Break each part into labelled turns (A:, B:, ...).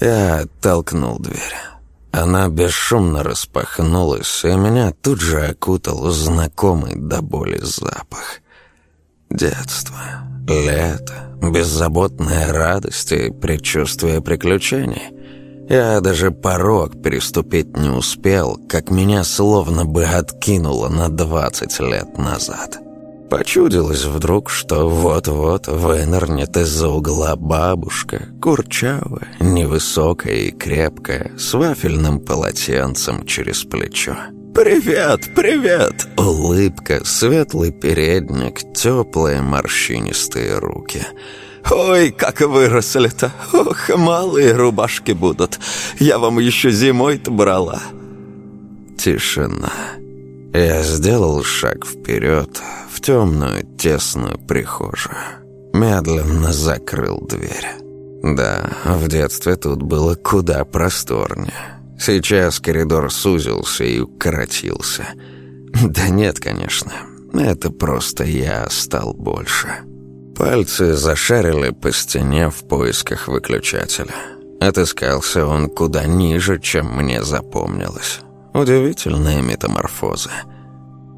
A: Я оттолкнул дверь. Она бесшумно распахнулась, и меня тут же окутал знакомый до боли запах. Детство, лето, беззаботная радость и предчувствие приключений. Я даже порог переступить не успел, как меня словно бы откинуло на двадцать лет назад». Почудилось вдруг, что вот-вот вынырнет из-за угла бабушка, курчавая, невысокая и крепкая, с вафельным полотенцем через плечо. «Привет, привет!» Улыбка, светлый передник, теплые морщинистые руки. «Ой, как выросли-то! Ох, малые рубашки будут! Я вам еще зимой-то брала!» Тишина. «Тишина!» Я сделал шаг вперед в темную тесную прихожую. Медленно закрыл дверь. Да, в детстве тут было куда просторнее. Сейчас коридор сузился и укоротился. Да нет, конечно. Это просто я стал больше. Пальцы зашарили по стене в поисках выключателя. Отыскался он куда ниже, чем мне запомнилось. Удивительная метаморфоза.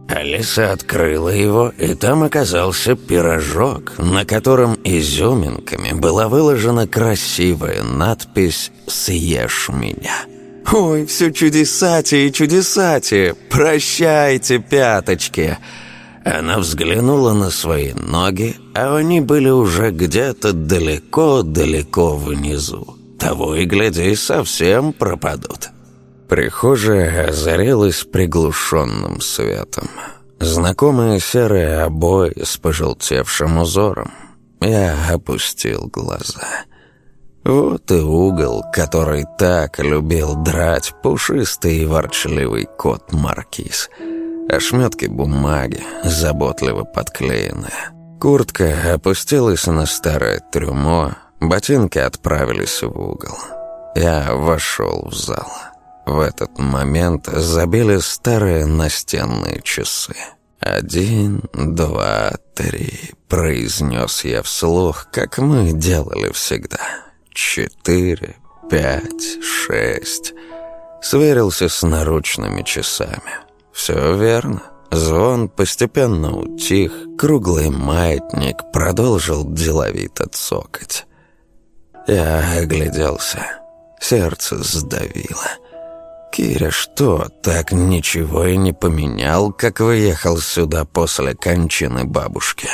A: Алиса открыла его, и там оказался пирожок, на котором изюминками была выложена красивая надпись «Съешь меня». «Ой, все чудесатие и чудесатие! Прощайте, пяточки!» Она взглянула на свои ноги, а они были уже где-то далеко-далеко внизу. Того и гляди, совсем пропадут. Прихожая озарилась приглушенным светом. Знакомые серые обои с пожелтевшим узором. Я опустил глаза. Вот и угол, который так любил драть пушистый и ворчливый кот Маркиз. Ошметки бумаги, заботливо подклеенные. Куртка опустилась на старое трюмо, ботинки отправились в угол. Я вошел в зал. В этот момент забили старые настенные часы. «Один, два, три», — произнес я вслух, как мы делали всегда. «Четыре, пять, шесть». Сверился с наручными часами. «Все верно». Звон постепенно утих, круглый маятник продолжил деловито цокать. Я огляделся. Сердце сдавило. Кириш что, так ничего и не поменял, как выехал сюда после кончины бабушки.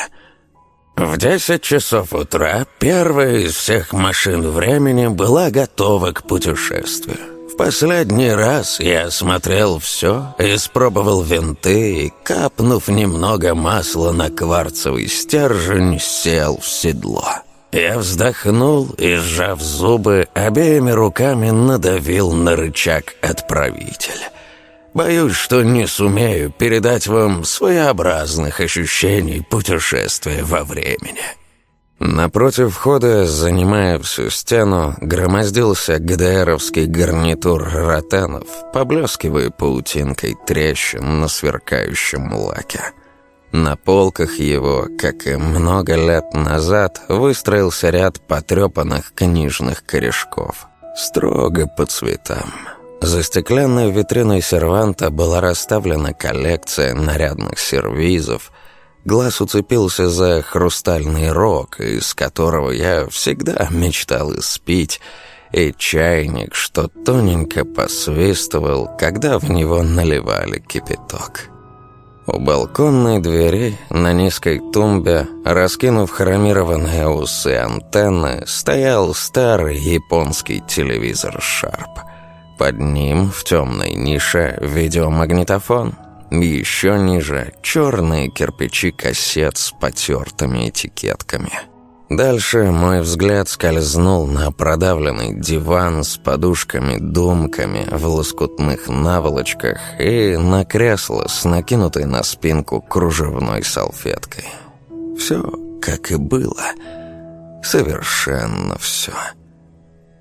A: В 10 часов утра первая из всех машин времени была готова к путешествию. В последний раз я осмотрел все, испробовал винты и, капнув немного масла на кварцевый стержень, сел в седло. Я вздохнул и, сжав зубы, обеими руками надавил на рычаг отправителя. Боюсь, что не сумею передать вам своеобразных ощущений путешествия во времени. Напротив входа, занимая всю стену, громоздился ГДРовский гарнитур ротанов, поблескивая паутинкой трещин на сверкающем лаке. На полках его, как и много лет назад, выстроился ряд потрепанных книжных корешков. Строго по цветам. За стеклянной витриной серванта была расставлена коллекция нарядных сервизов. Глаз уцепился за хрустальный рог, из которого я всегда мечтал испить, и чайник, что тоненько посвистывал, когда в него наливали кипяток. У балконной двери на низкой тумбе, раскинув хромированные усы антенны, стоял старый японский телевизор «Шарп». Под ним в темной нише видеомагнитофон. Еще ниже черные кирпичи кассет с потертыми этикетками – Дальше мой взгляд скользнул на продавленный диван с подушками, домками в лоскутных наволочках и на кресло с накинутой на спинку кружевной салфеткой. Все как и было. Совершенно все.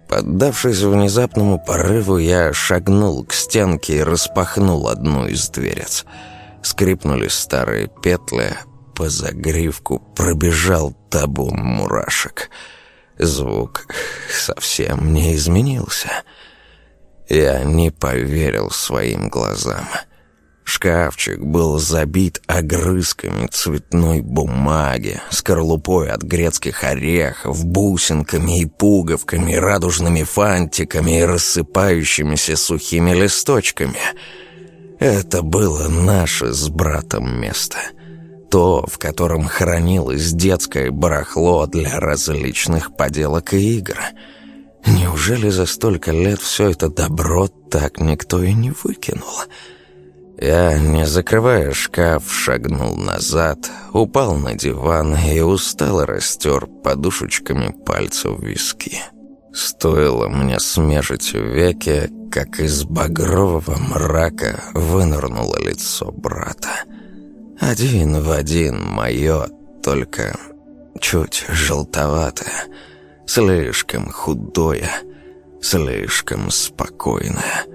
A: Поддавшись внезапному порыву, я шагнул к стенке и распахнул одну из дверец. Скрипнули старые петли, по загривку пробежал табун мурашек. Звук совсем не изменился. Я не поверил своим глазам. Шкафчик был забит огрызками цветной бумаги, скорлупой от грецких орехов, бусинками и пуговками, радужными фантиками и рассыпающимися сухими листочками. Это было наше с братом место — то, в котором хранилось детское барахло для различных поделок и игр. Неужели за столько лет все это добро так никто и не выкинул? Я, не закрывая шкаф, шагнул назад, упал на диван и устало растер подушечками пальцев виски. Стоило мне смежить веки, как из багрового мрака вынырнуло лицо брата — один в один мое, только чуть желтоватое, слишком худое, слишком спокойное.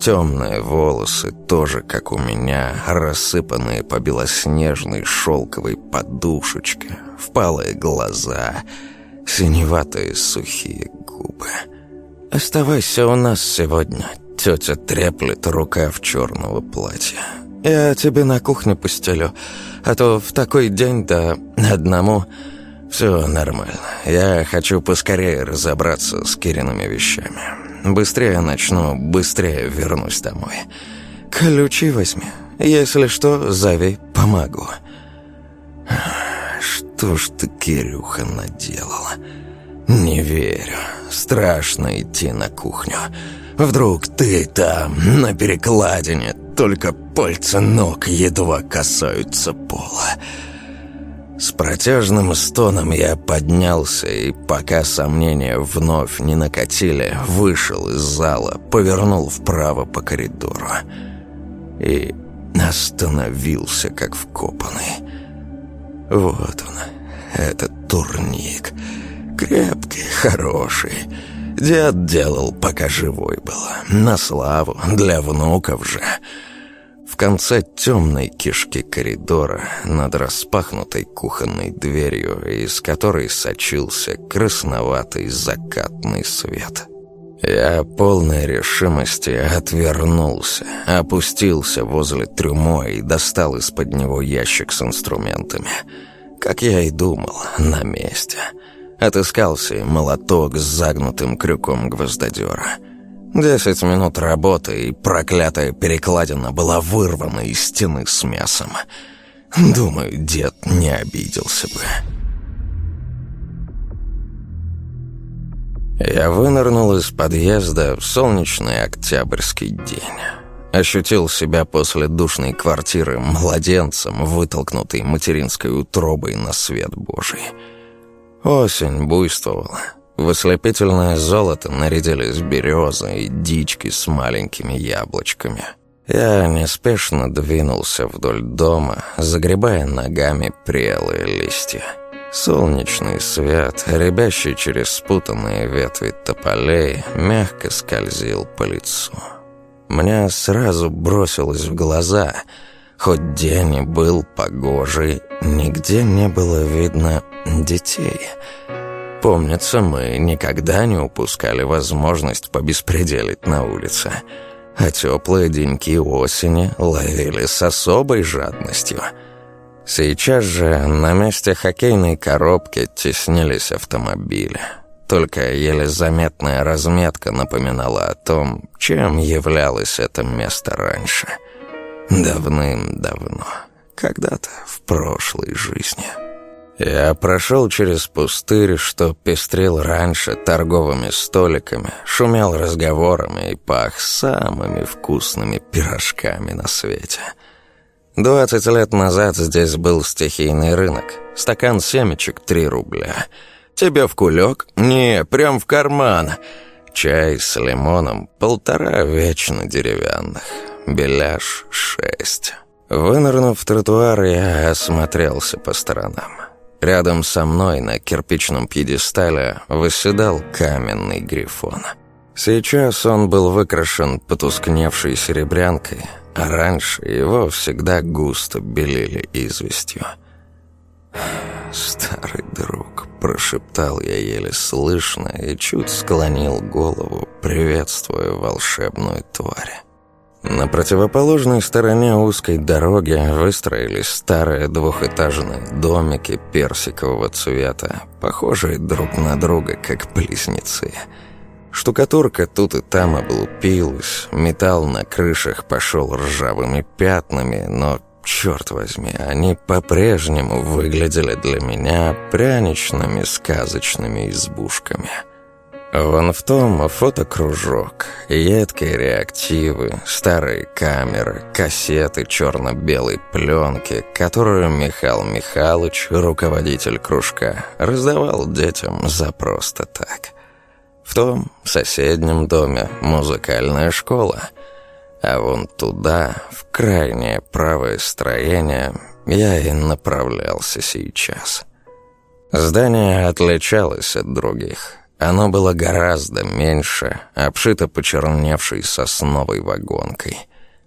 A: Темные волосы, тоже как у меня, рассыпанные по белоснежной шелковой подушечке, впалые глаза, синеватые сухие губы. «Оставайся у нас сегодня», — тетя треплет рука в черного платья. Я тебе на кухню пустелю, а то в такой день да одному все нормально. Я хочу поскорее разобраться с Кириными вещами. Быстрее начну, быстрее вернусь домой. Ключи возьми. Если что, зови, помогу. Что ж ты, Кирюха, наделала? Не верю. Страшно идти на кухню. Вдруг ты там, на перекладине, только пальцы ног едва касаются пола. С протяжным стоном я поднялся и, пока сомнения вновь не накатили, вышел из зала, повернул вправо по коридору и остановился, как вкопанный. Вот он, этот турник, крепкий, хороший, Дед делал, пока живой было, на славу, для внуков же. В конце темной кишки коридора, над распахнутой кухонной дверью, из которой сочился красноватый закатный свет. Я полной решимости отвернулся, опустился возле трюмо и достал из-под него ящик с инструментами. Как я и думал, на месте — Отыскался молоток с загнутым крюком гвоздодера. Десять минут работы, и проклятая перекладина была вырвана из стены с мясом. Думаю, дед не обиделся бы. Я вынырнул из подъезда в солнечный октябрьский день. Ощутил себя после душной квартиры младенцем, вытолкнутой материнской утробой на свет Божий. Осень буйствовала. В ослепительное золото нарядились березы и дички с маленькими яблочками. Я неспешно двинулся вдоль дома, загребая ногами прелые листья. Солнечный свет, рябящий через спутанные ветви тополей, мягко скользил по лицу. Мне сразу бросилось в глаза — Хоть день и был погожий, нигде не было видно детей. Помнится, мы никогда не упускали возможность побеспределить на улице, а теплые деньки осени ловили с особой жадностью. Сейчас же на месте хоккейной коробки теснились автомобили. Только еле заметная разметка напоминала о том, чем являлось это место раньше — Давным-давно, когда-то в прошлой жизни. Я прошел через пустырь, что пестрел раньше торговыми столиками, шумел разговорами и пах самыми вкусными пирожками на свете. Двадцать лет назад здесь был стихийный рынок. Стакан семечек — три рубля. Тебе в кулек? Не, прям в карман. Чай с лимоном — полтора вечно деревянных. Беляш 6. Вынырнув в тротуар, я осмотрелся по сторонам. Рядом со мной на кирпичном пьедестале выседал каменный грифон. Сейчас он был выкрашен потускневшей серебрянкой, а раньше его всегда густо белили известью. «Старый друг», — прошептал я еле слышно и чуть склонил голову, приветствуя волшебную тварь. На противоположной стороне узкой дороги выстроились старые двухэтажные домики персикового цвета, похожие друг на друга, как близнецы. Штукатурка тут и там облупилась, металл на крышах пошел ржавыми пятнами, но, черт возьми, они по-прежнему выглядели для меня пряничными сказочными избушками». Вон в том а фотокружок, едкие реактивы, старые камеры, кассеты черно-белой пленки, которую Михаил Михайлович, руководитель кружка, раздавал детям за просто так. В том соседнем доме музыкальная школа, а вон туда, в крайнее правое строение, я и направлялся сейчас. Здание отличалось от других – оно было гораздо меньше, а обшито почерневшей сосновой вагонкой.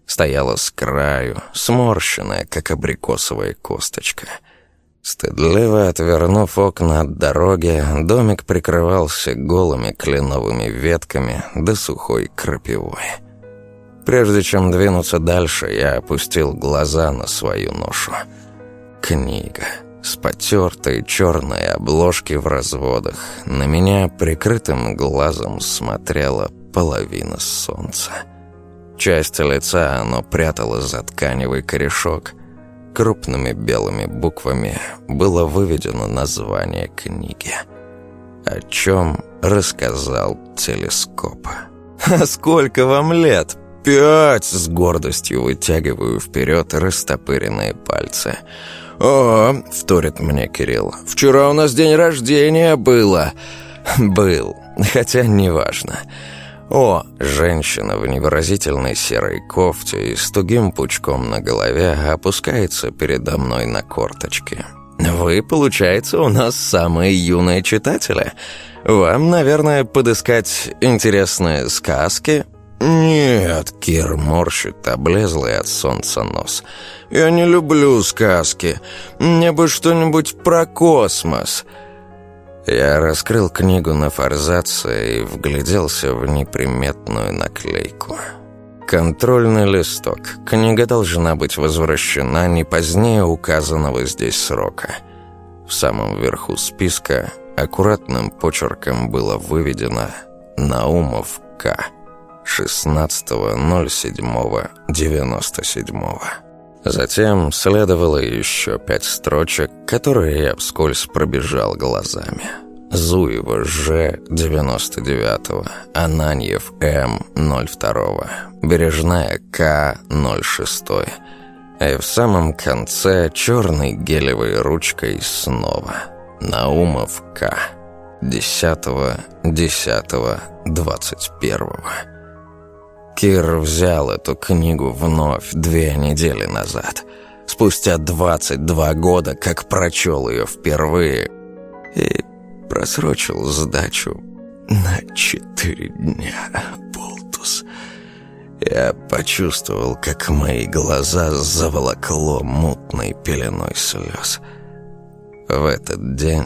A: Стояло с краю, сморщенное, как абрикосовая косточка. Стыдливо отвернув окна от дороги, домик прикрывался голыми кленовыми ветками да сухой крапивой. Прежде чем двинуться дальше, я опустил глаза на свою ношу. Книга с потертой черной обложки в разводах. На меня прикрытым глазом смотрела половина солнца. Часть лица оно прятало за тканевый корешок. Крупными белыми буквами было выведено название книги. О чем рассказал телескоп. «А сколько вам лет?» «Пять!» — с гордостью вытягиваю вперед растопыренные пальцы — «О, — вторит мне Кирилл, — вчера у нас день рождения было. Был, хотя неважно». О, женщина в невыразительной серой кофте и с тугим пучком на голове опускается передо мной на корточки. «Вы, получается, у нас самые юные читатели. Вам, наверное, подыскать интересные сказки, «Нет, Кир морщит а облезлый от солнца нос. Я не люблю сказки. Мне бы что-нибудь про космос». Я раскрыл книгу на форзации и вгляделся в неприметную наклейку. Контрольный листок. Книга должна быть возвращена не позднее указанного здесь срока. В самом верху списка аккуратным почерком было выведено «Наумов К». 16.07.97. Затем следовало еще пять строчек, которые я вскользь пробежал глазами. Зуева Ж. 99-го, Ананьев М. 02-го, Бережная К. 06-й. А и в самом конце черной гелевой ручкой снова. Наумов К. 10-го, 10-го, 21. Кир взял эту книгу вновь две недели назад, спустя 22 года, как прочел ее впервые, и просрочил сдачу на четыре дня, Болтус. Я почувствовал, как мои глаза заволокло мутной пеленой слез. В этот день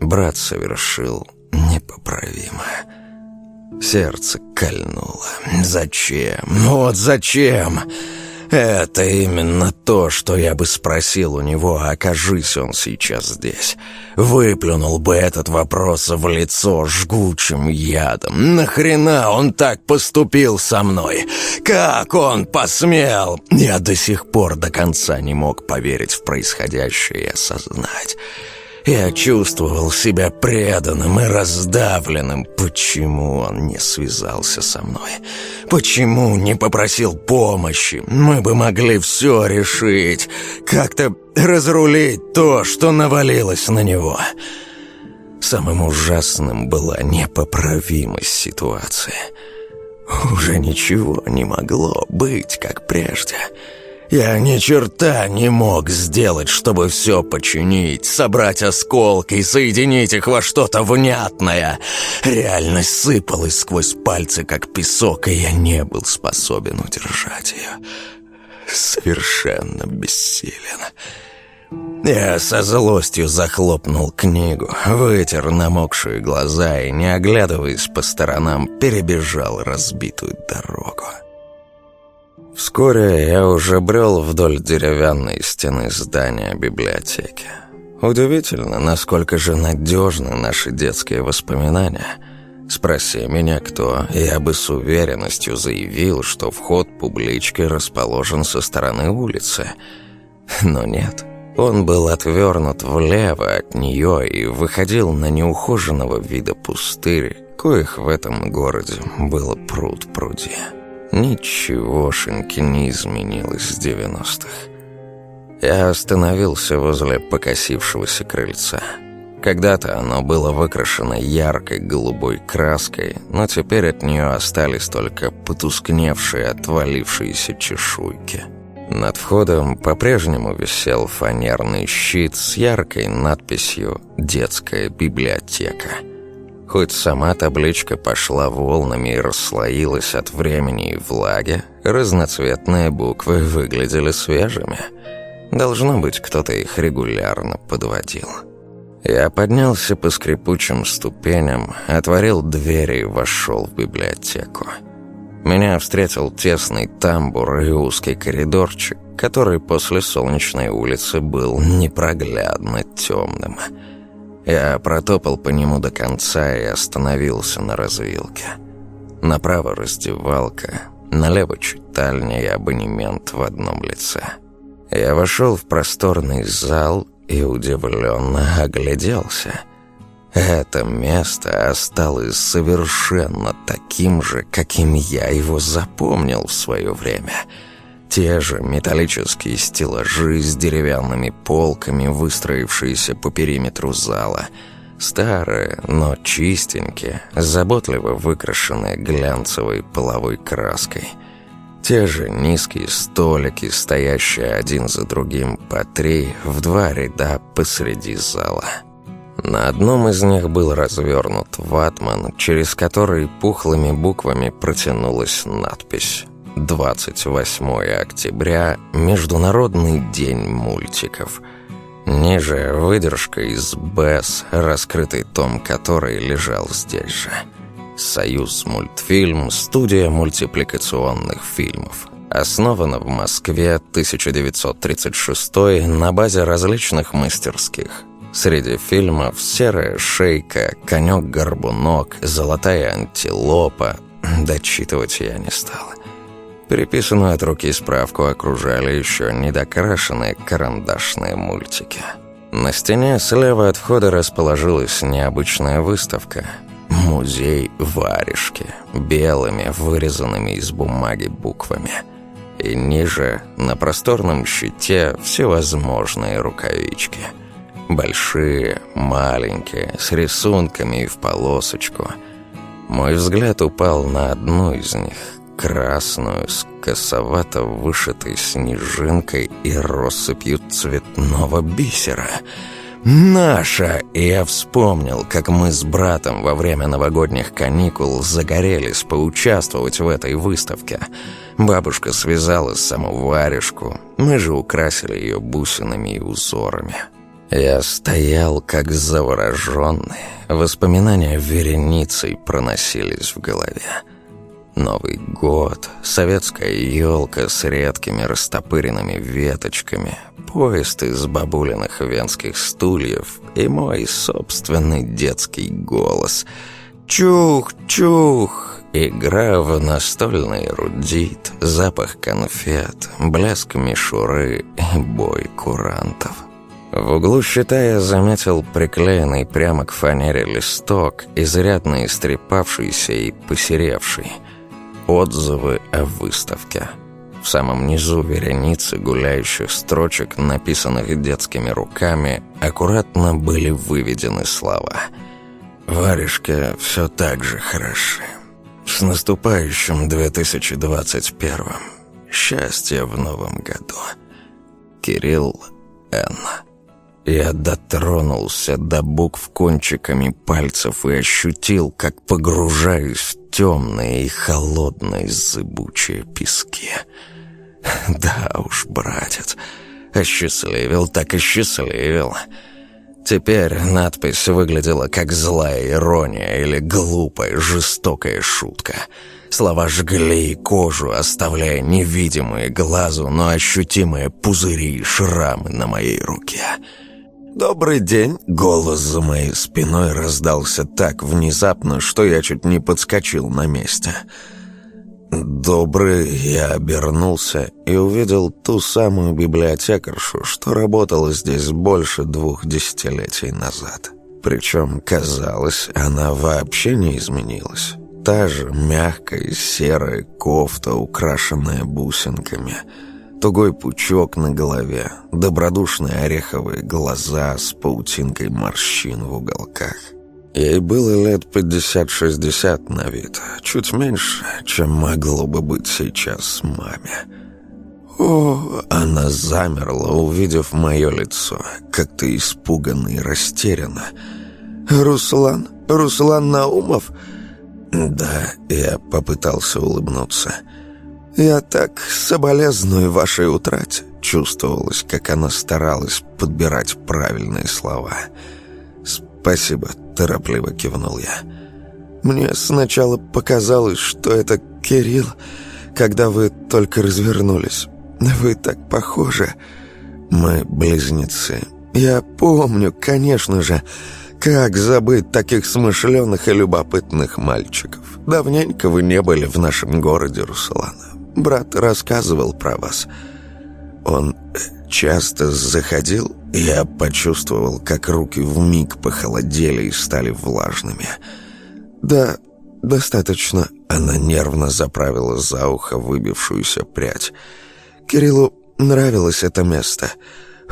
A: брат совершил непоправимое. Сердце кольнуло. «Зачем? Вот зачем?» «Это именно то, что я бы спросил у него, окажись он сейчас здесь. Выплюнул бы этот вопрос в лицо жгучим ядом. Нахрена он так поступил со мной? Как он посмел?» Я до сих пор до конца не мог поверить в происходящее и осознать. Я чувствовал себя преданным и раздавленным. Почему он не связался со мной? Почему не попросил помощи? Мы бы могли все решить. Как-то разрулить то, что навалилось на него. Самым ужасным была непоправимость ситуации. Уже ничего не могло быть, как прежде. «Прежде». Я ни черта не мог сделать, чтобы все починить, собрать осколки и соединить их во что-то внятное. Реальность сыпалась сквозь пальцы, как песок, и я не был способен удержать ее. Совершенно бессилен. Я со злостью захлопнул книгу, вытер намокшие глаза и, не оглядываясь по сторонам, перебежал разбитую дорогу. Вскоре я уже брел вдоль деревянной стены здания библиотеки. Удивительно, насколько же надежны наши детские воспоминания. Спроси меня кто, я бы с уверенностью заявил, что вход публички расположен со стороны улицы. Но нет. Он был отвернут влево от нее и выходил на неухоженного вида пустырь, коих в этом городе было пруд-пруди. Ничегошеньки не изменилось с девяностых. Я остановился возле покосившегося крыльца. Когда-то оно было выкрашено яркой голубой краской, но теперь от нее остались только потускневшие отвалившиеся чешуйки. Над входом по-прежнему висел фанерный щит с яркой надписью «Детская библиотека». Хоть сама табличка пошла волнами и расслоилась от времени и влаги, разноцветные буквы выглядели свежими. Должно быть, кто-то их регулярно подводил. Я поднялся по скрипучим ступеням, отворил двери и вошел в библиотеку. Меня встретил тесный тамбур и узкий коридорчик, который после солнечной улицы был непроглядно темным – я протопал по нему до конца и остановился на развилке. Направо раздевалка, налево чуть и абонемент в одном лице. Я вошел в просторный зал и удивленно огляделся. Это место осталось совершенно таким же, каким я его запомнил в свое время — те же металлические стеллажи с деревянными полками, выстроившиеся по периметру зала. Старые, но чистенькие, заботливо выкрашенные глянцевой половой краской. Те же низкие столики, стоящие один за другим по три, в два ряда посреди зала. На одном из них был развернут ватман, через который пухлыми буквами протянулась надпись 28 октября – Международный день мультиков. Ниже выдержка из БЭС, раскрытый том который лежал здесь же. «Союз мультфильм» – студия мультипликационных фильмов. Основана в Москве 1936 на базе различных мастерских – Среди фильмов «Серая шейка», «Конек-горбунок», «Золотая антилопа» дочитывать я не стала. Переписанную от руки справку окружали еще недокрашенные карандашные мультики. На стене слева от входа расположилась необычная выставка – музей варежки, белыми, вырезанными из бумаги буквами. И ниже, на просторном щите, всевозможные рукавички. Большие, маленькие, с рисунками и в полосочку. Мой взгляд упал на одну из них – красную, с косовато вышитой снежинкой и россыпью цветного бисера. «Наша!» И я вспомнил, как мы с братом во время новогодних каникул загорелись поучаствовать в этой выставке. Бабушка связала саму варежку, мы же украсили ее бусинами и узорами. Я стоял как завороженный, воспоминания вереницей проносились в голове. Новый год, советская елка с редкими растопыренными веточками, поезд из бабулиных венских стульев и мой собственный детский голос. Чух-чух! Игра в настольный рудит, запах конфет, блеск мишуры и бой курантов. В углу считая заметил приклеенный прямо к фанере листок, изрядно истрепавшийся и посеревший – отзывы о выставке. В самом низу вереницы гуляющих строчек, написанных детскими руками, аккуратно были выведены слова. «Варежка все так же хороши. С наступающим 2021 Счастья в новом году. Кирилл Энн» и Эда тронулся до букв кончиками пальцев и ощутил, как погружаюсь в темные и холодные зыбучие пески. Да уж, братец, осчастливил так осчастливил. Теперь надпись выглядела как злая ирония или глупая жестокая шутка. Слова жгли кожу, оставляя невидимые глазу, но ощутимые пузыри и шрамы на моей руке. «Добрый день!» — голос за моей спиной раздался так внезапно, что я чуть не подскочил на месте. «Добрый!» — я обернулся и увидел ту самую библиотекаршу, что работала здесь больше двух десятилетий назад. Причем, казалось, она вообще не изменилась. Та же мягкая серая кофта, украшенная бусинками — Тугой пучок на голове, добродушные ореховые глаза с паутинкой морщин в уголках. Ей было лет 50-60 на вид, чуть меньше, чем могло бы быть сейчас маме. О, она замерла, увидев мое лицо, как-то испуганно и растерянно. «Руслан? Руслан Наумов?» Да, я попытался улыбнуться. Я так соболезную вашей утрате. Чувствовалось, как она старалась подбирать правильные слова. «Спасибо», — торопливо кивнул я. «Мне сначала показалось, что это Кирилл, когда вы только развернулись. Вы так похожи. Мы близнецы. Я помню, конечно же, как забыть таких смышленых и любопытных мальчиков. Давненько вы не были в нашем городе, Руслана. Брат рассказывал про вас. Он э, часто заходил, я почувствовал, как руки в миг похолодели и стали влажными. Да, достаточно. Она нервно заправила за ухо выбившуюся прядь. Кириллу нравилось это место.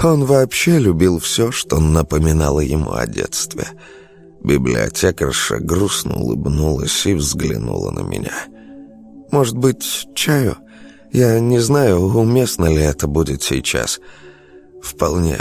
A: Он вообще любил все, что напоминало ему о детстве. Библиотекарша грустно улыбнулась и взглянула на меня — может быть, чаю? Я не знаю, уместно ли это будет сейчас. Вполне.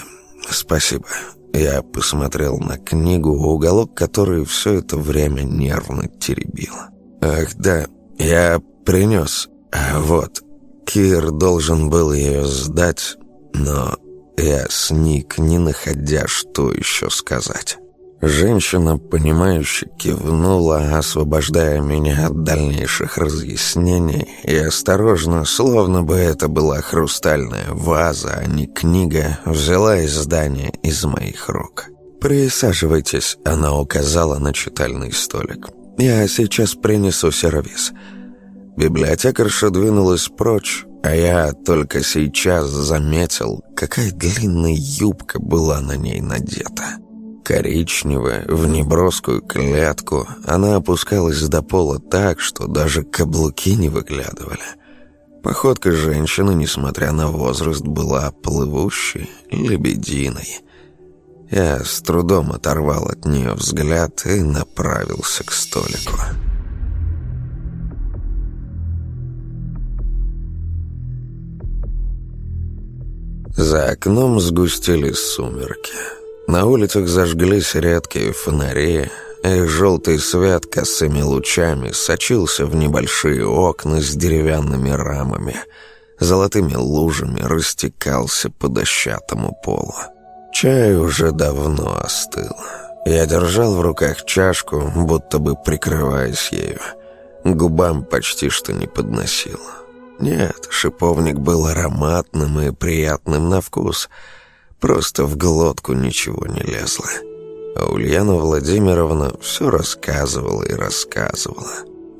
A: Спасибо. Я посмотрел на книгу, уголок которой все это время нервно теребило. Ах, да, я принес. А, вот. Кир должен был ее сдать, но я сник, не находя, что еще сказать. Женщина, понимающе кивнула, освобождая меня от дальнейших разъяснений, и осторожно, словно бы это была хрустальная ваза, а не книга, взяла издание из моих рук. «Присаживайтесь», — она указала на читальный столик. «Я сейчас принесу сервис». Библиотекарша двинулась прочь, а я только сейчас заметил, какая длинная юбка была на ней надета коричневая, в неброскую клетку, она опускалась до пола так, что даже каблуки не выглядывали. Походка женщины, несмотря на возраст, была плывущей, лебединой. Я с трудом оторвал от нее взгляд и направился к столику. За окном сгустились сумерки. На улицах зажглись редкие фонари, их желтый свет косыми лучами сочился в небольшие окна с деревянными рамами, золотыми лужами растекался по дощатому полу. Чай уже давно остыл. Я держал в руках чашку, будто бы прикрываясь ею. Губам почти что не подносил. Нет, шиповник был ароматным и приятным на вкус — просто в глотку ничего не лезло. А Ульяна Владимировна все рассказывала и рассказывала.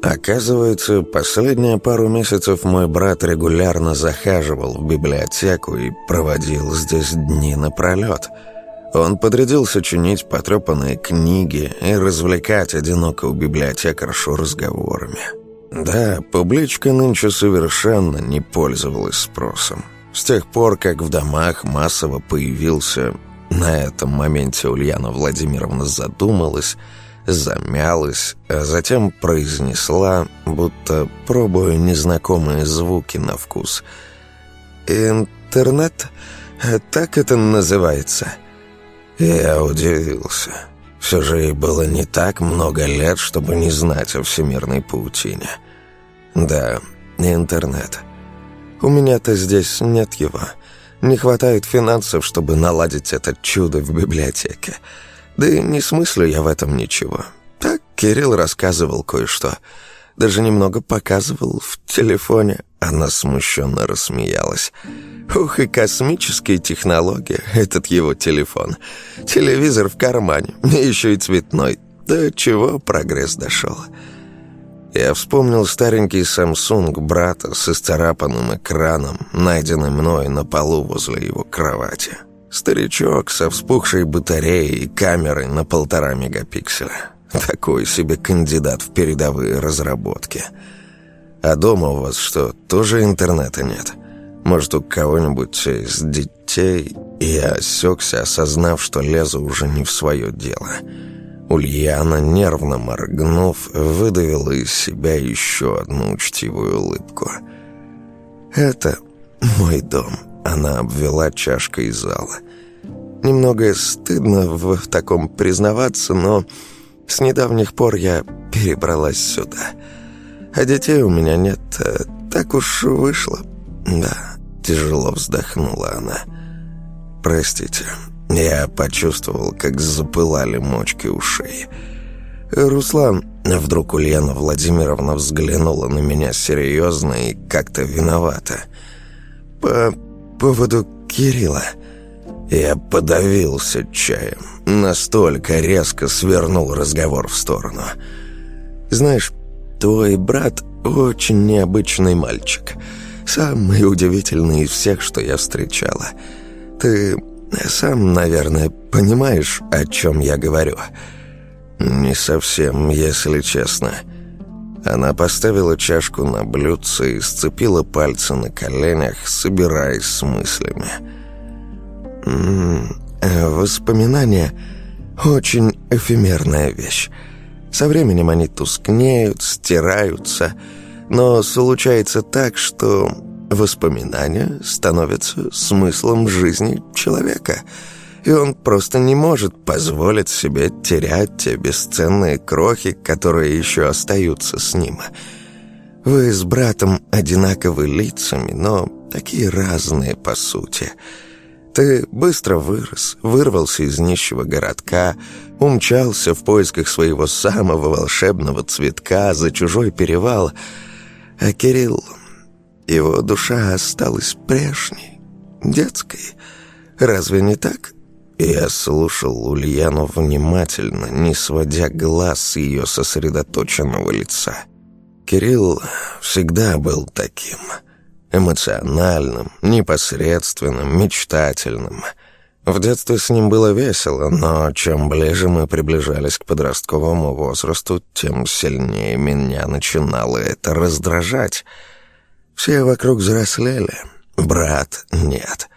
A: Оказывается, последние пару месяцев мой брат регулярно захаживал в библиотеку и проводил здесь дни напролет. Он подрядился чинить потрепанные книги и развлекать одинокого библиотекаршу разговорами. Да, публичка нынче совершенно не пользовалась спросом. С тех пор, как в домах массово появился... На этом моменте Ульяна Владимировна задумалась, замялась, а затем произнесла, будто пробуя незнакомые звуки на вкус. «Интернет? Так это называется?» Я удивился. Все же ей было не так много лет, чтобы не знать о всемирной паутине. «Да, интернет». У меня-то здесь нет его. Не хватает финансов, чтобы наладить это чудо в библиотеке. Да и не смыслю я в этом ничего. Так Кирилл рассказывал кое-что. Даже немного показывал в телефоне. Она смущенно рассмеялась. Ух, и космические технологии, этот его телефон. Телевизор в кармане, еще и цветной. До чего прогресс дошел. Я вспомнил старенький Samsung брата с исцарапанным экраном, найденный мной на полу возле его кровати. Старичок со вспухшей батареей и камерой на полтора мегапикселя. Такой себе кандидат в передовые разработки. А дома у вас что, тоже интернета нет? Может, у кого-нибудь из детей? Я осекся, осознав, что лезу уже не в свое дело». Ульяна, нервно моргнув, выдавила из себя еще одну учтивую улыбку. «Это мой дом», — она обвела чашкой зала. «Немного стыдно в таком признаваться, но с недавних пор я перебралась сюда. А детей у меня нет, а так уж вышло». «Да», — тяжело вздохнула она. «Простите, я почувствовал, как запылали мочки ушей. Руслан, вдруг Ульяна Владимировна взглянула на меня серьезно и как-то виновата. По поводу Кирилла я подавился чаем. Настолько резко свернул разговор в сторону. «Знаешь, твой брат очень необычный мальчик. Самый удивительный из всех, что я встречала. Ты сам, наверное, понимаешь, о чем я говорю. Не совсем, если честно. Она поставила чашку на блюдце и сцепила пальцы на коленях, собираясь с мыслями. Воспоминания — очень эфемерная вещь. Со временем они тускнеют, стираются, но случается так, что Воспоминания становятся смыслом жизни человека, и он просто не может позволить себе терять те бесценные крохи, которые еще остаются с ним. Вы с братом одинаковы лицами, но такие разные по сути. Ты быстро вырос, вырвался из нищего городка, умчался в поисках своего самого волшебного цветка за чужой перевал, а Кирилл его душа осталась прежней, детской. Разве не так? Я слушал Ульяну внимательно, не сводя глаз с ее сосредоточенного лица. Кирилл всегда был таким. Эмоциональным, непосредственным, мечтательным. В детстве с ним было весело, но чем ближе мы приближались к подростковому возрасту, тем сильнее меня начинало это раздражать — все вокруг взрослели. Брат нет.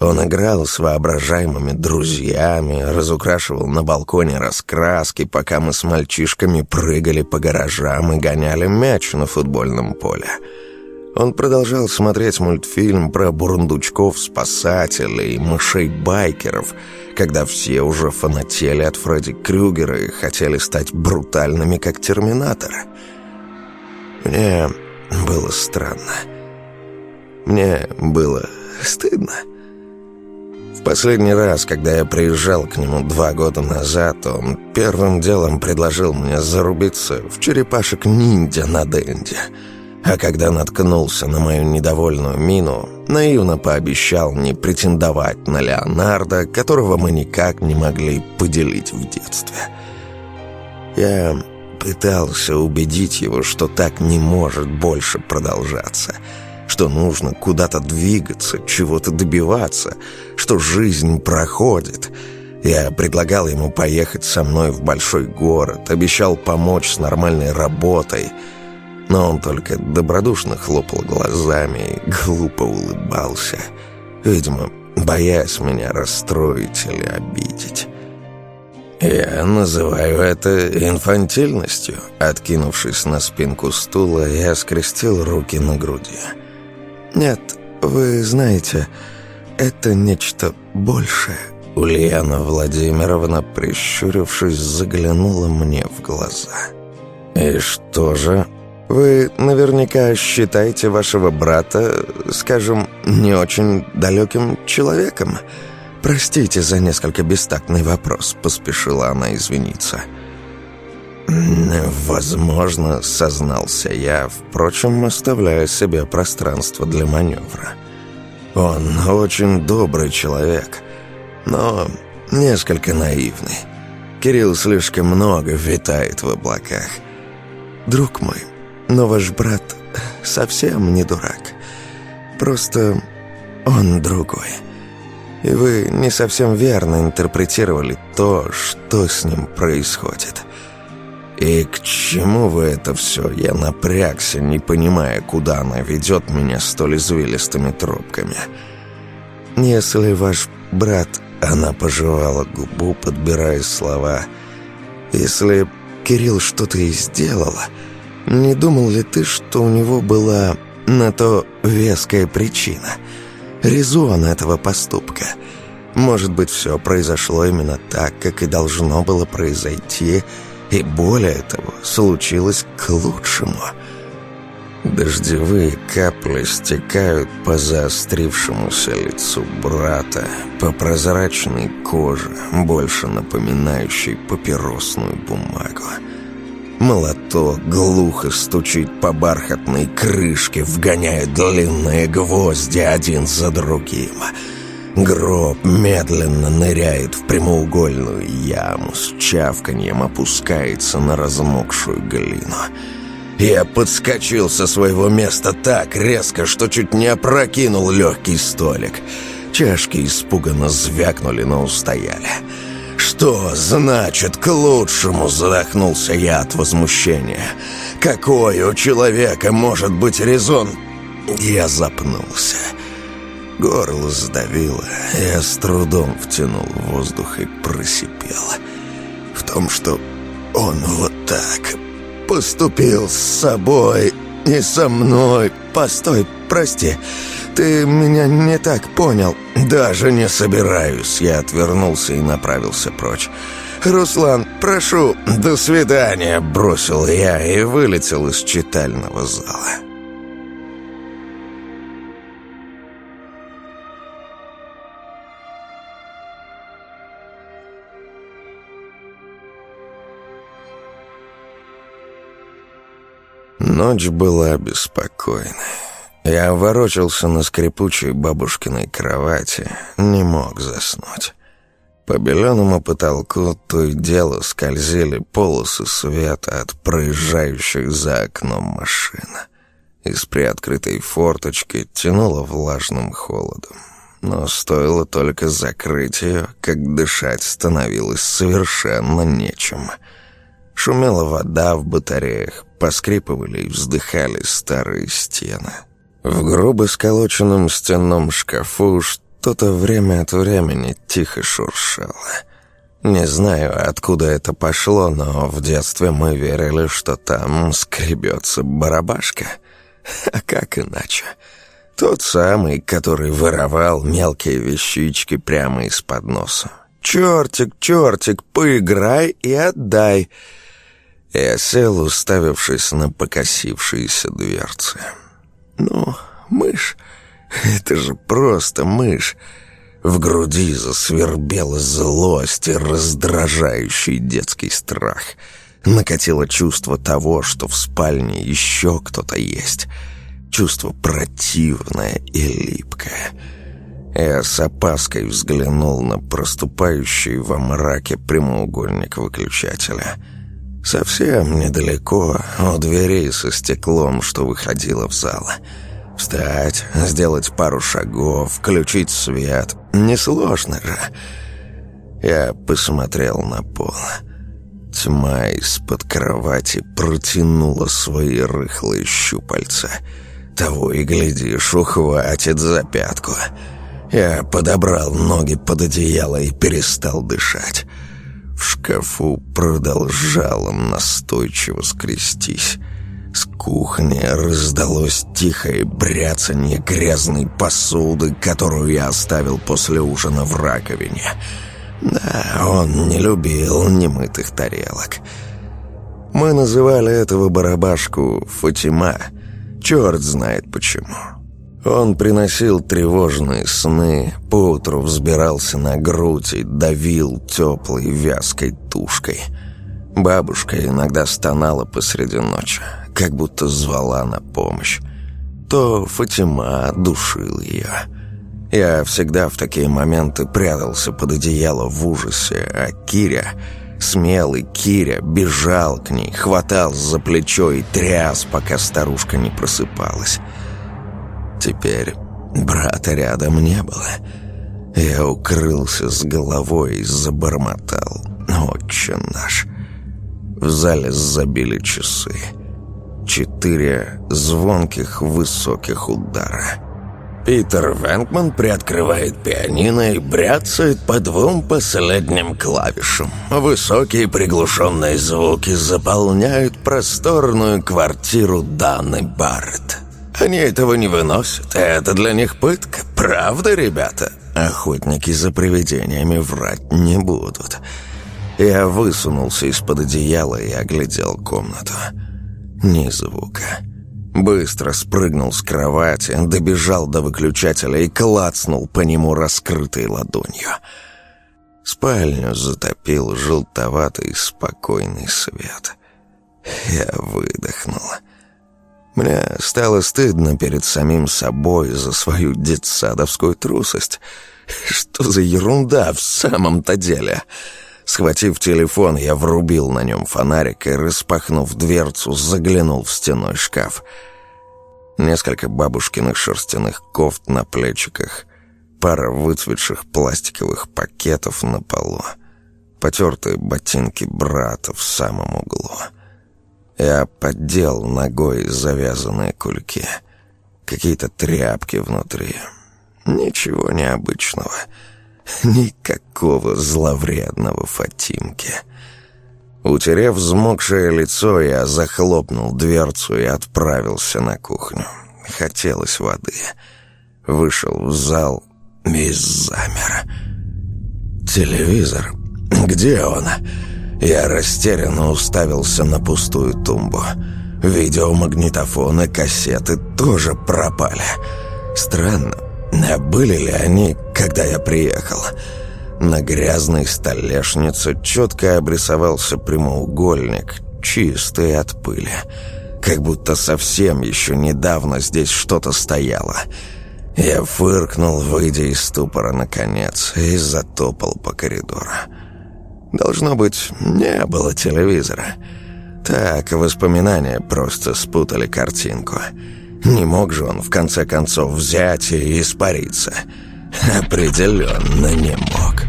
A: Он играл с воображаемыми друзьями, разукрашивал на балконе раскраски, пока мы с мальчишками прыгали по гаражам и гоняли мяч на футбольном поле. Он продолжал смотреть мультфильм про бурундучков-спасателей и мышей-байкеров, когда все уже фанатели от Фредди Крюгера и хотели стать брутальными, как Терминатор. Мне было странно. Мне было стыдно. В последний раз, когда я приезжал к нему два года назад, он первым делом предложил мне зарубиться в черепашек-ниндзя на Денде. А когда наткнулся на мою недовольную мину, наивно пообещал не претендовать на Леонардо, которого мы никак не могли поделить в детстве. Я пытался убедить его, что так не может больше продолжаться, что нужно куда-то двигаться, чего-то добиваться, что жизнь проходит. Я предлагал ему поехать со мной в большой город, обещал помочь с нормальной работой, но он только добродушно хлопал глазами и глупо улыбался, видимо, боясь меня расстроить или обидеть». Я называю это инфантильностью. Откинувшись на спинку стула, я скрестил руки на груди. Нет, вы знаете, это нечто большее. Ульяна Владимировна, прищурившись, заглянула мне в глаза. «И что же?» «Вы наверняка считаете вашего брата, скажем, не очень далеким человеком. «Простите за несколько бестактный вопрос», — поспешила она извиниться. «Возможно», — сознался я, впрочем, оставляя себе пространство для маневра. «Он очень добрый человек, но несколько наивный. Кирилл слишком много витает в облаках. Друг мой, но ваш брат совсем не дурак. Просто он другой» и вы не совсем верно интерпретировали то, что с ним происходит. И к чему вы это все? Я напрягся, не понимая, куда она ведет меня столь извилистыми трубками. Если ваш брат... Она пожевала губу, подбирая слова. Если Кирилл что-то и сделала, не думал ли ты, что у него была на то веская причина — Резон этого поступка. Может быть, все произошло именно так, как и должно было произойти, и более того, случилось к лучшему. Дождевые капли стекают по заострившемуся лицу брата, по прозрачной коже, больше напоминающей папиросную бумагу. Молоток глухо стучит по бархатной крышке, вгоняя длинные гвозди один за другим. Гроб медленно ныряет в прямоугольную яму, с чавканьем опускается на размокшую глину. Я подскочил со своего места так резко, что чуть не опрокинул легкий столик. Чашки испуганно звякнули, но устояли. «Что значит к лучшему?» – задохнулся я от возмущения. «Какой у человека может быть резон?» Я запнулся. Горло сдавило, я с трудом втянул воздух и просипел. В том, что он вот так поступил с собой не со мной. Постой, прости. Прости ты меня не так понял. Даже не собираюсь». Я отвернулся и направился прочь. «Руслан, прошу, до свидания!» – бросил я и вылетел из читального зала. Ночь была беспокойная. Я ворочался на скрипучей бабушкиной кровати, не мог заснуть. По беленому потолку то и дело скользили полосы света от проезжающих за окном машин. Из приоткрытой форточки тянуло влажным холодом. Но стоило только закрыть ее, как дышать становилось совершенно нечем. Шумела вода в батареях, поскрипывали и вздыхали старые стены — в грубо сколоченном стенном шкафу что-то время от времени тихо шуршало. Не знаю, откуда это пошло, но в детстве мы верили, что там скребется барабашка. А как иначе? Тот самый, который воровал мелкие вещички прямо из-под носа. «Чертик, чертик, поиграй и отдай!» Я сел, уставившись на покосившиеся дверцы. Но мышь, это же просто мышь. В груди засвербела злость и раздражающий детский страх. Накатило чувство того, что в спальне еще кто-то есть. Чувство противное и липкое. Я с опаской взглянул на проступающий во мраке прямоугольник выключателя — Совсем недалеко от двери со стеклом, что выходило в зал. Встать, сделать пару шагов, включить свет. Несложно же. Я посмотрел на пол. Тьма из-под кровати протянула свои рыхлые щупальца. Того и глядишь, ухватит за пятку. Я подобрал ноги под одеяло и перестал дышать. В шкафу продолжала настойчиво скрестись. С кухни раздалось тихое бряцание грязной посуды, которую я оставил после ужина в раковине. Да, он не любил немытых тарелок. Мы называли этого барабашку «Фатима». Черт знает почему. Он приносил тревожные сны, поутру взбирался на грудь и давил теплой вязкой тушкой. Бабушка иногда стонала посреди ночи, как будто звала на помощь. То Фатима душил ее. Я всегда в такие моменты прятался под одеяло в ужасе, а Киря... Смелый Киря бежал к ней, хватал за плечо и тряс, пока старушка не просыпалась. Теперь брата рядом не было. Я укрылся с головой и забормотал. «Отче наш!» В зале забили часы. Четыре звонких высоких удара. Питер Венкман приоткрывает пианино и бряцает по двум последним клавишам. Высокие приглушенные звуки заполняют просторную квартиру Даны Барретт. Они этого не выносят, это для них пытка. Правда, ребята? Охотники за привидениями врать не будут. Я высунулся из-под одеяла и оглядел комнату. Ни звука. Быстро спрыгнул с кровати, добежал до выключателя и клацнул по нему раскрытой ладонью. Спальню затопил желтоватый спокойный свет. Я выдохнула. Мне стало стыдно перед самим собой за свою детсадовскую трусость. Что за ерунда в самом-то деле? Схватив телефон, я врубил на нем фонарик и, распахнув дверцу, заглянул в стеной шкаф. Несколько бабушкиных шерстяных кофт на плечиках, пара выцветших пластиковых пакетов на полу, потертые ботинки брата в самом углу — я поддел ногой завязанные кульки. Какие-то тряпки внутри. Ничего необычного. Никакого зловредного Фатимки. Утерев взмокшее лицо, я захлопнул дверцу и отправился на кухню. Хотелось воды. Вышел в зал и замер. «Телевизор? Где он?» Я растерянно уставился на пустую тумбу. Видеомагнитофоны, кассеты тоже пропали. Странно, а были ли они, когда я приехал? На грязной столешнице четко обрисовался прямоугольник, чистый от пыли. Как будто совсем еще недавно здесь что-то стояло. Я фыркнул, выйдя из ступора наконец, и затопал по коридору. Должно быть, не было телевизора. Так, воспоминания просто спутали картинку. Не мог же он, в конце концов, взять и испариться. Определенно не мог.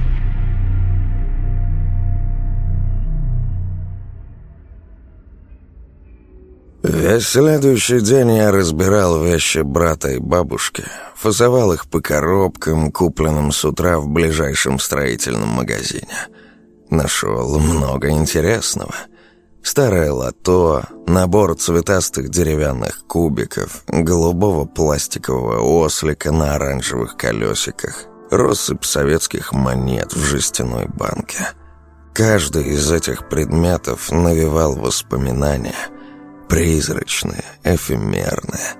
A: Весь следующий день я разбирал вещи брата и бабушки, фасовал их по коробкам, купленным с утра в ближайшем строительном магазине — Нашел много интересного. Старое лото, набор цветастых деревянных кубиков, голубого пластикового ослика на оранжевых колесиках, россыпь советских монет в жестяной банке. Каждый из этих предметов навевал воспоминания, призрачные, эфемерные,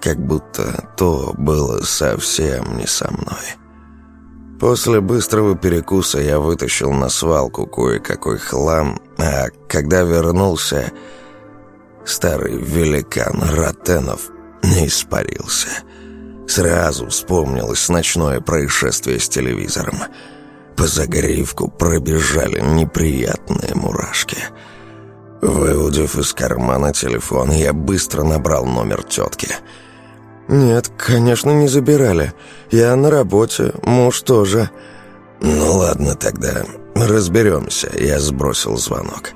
A: как будто то было совсем не со мной». После быстрого перекуса я вытащил на свалку кое-какой хлам, а когда вернулся, старый великан Ротенов не испарился. Сразу вспомнилось ночное происшествие с телевизором. По загривку пробежали неприятные мурашки. Выудив из кармана телефон, я быстро набрал номер тетки — «Нет, конечно, не забирали. Я на работе, муж тоже». «Ну ладно тогда, разберемся», — я сбросил звонок.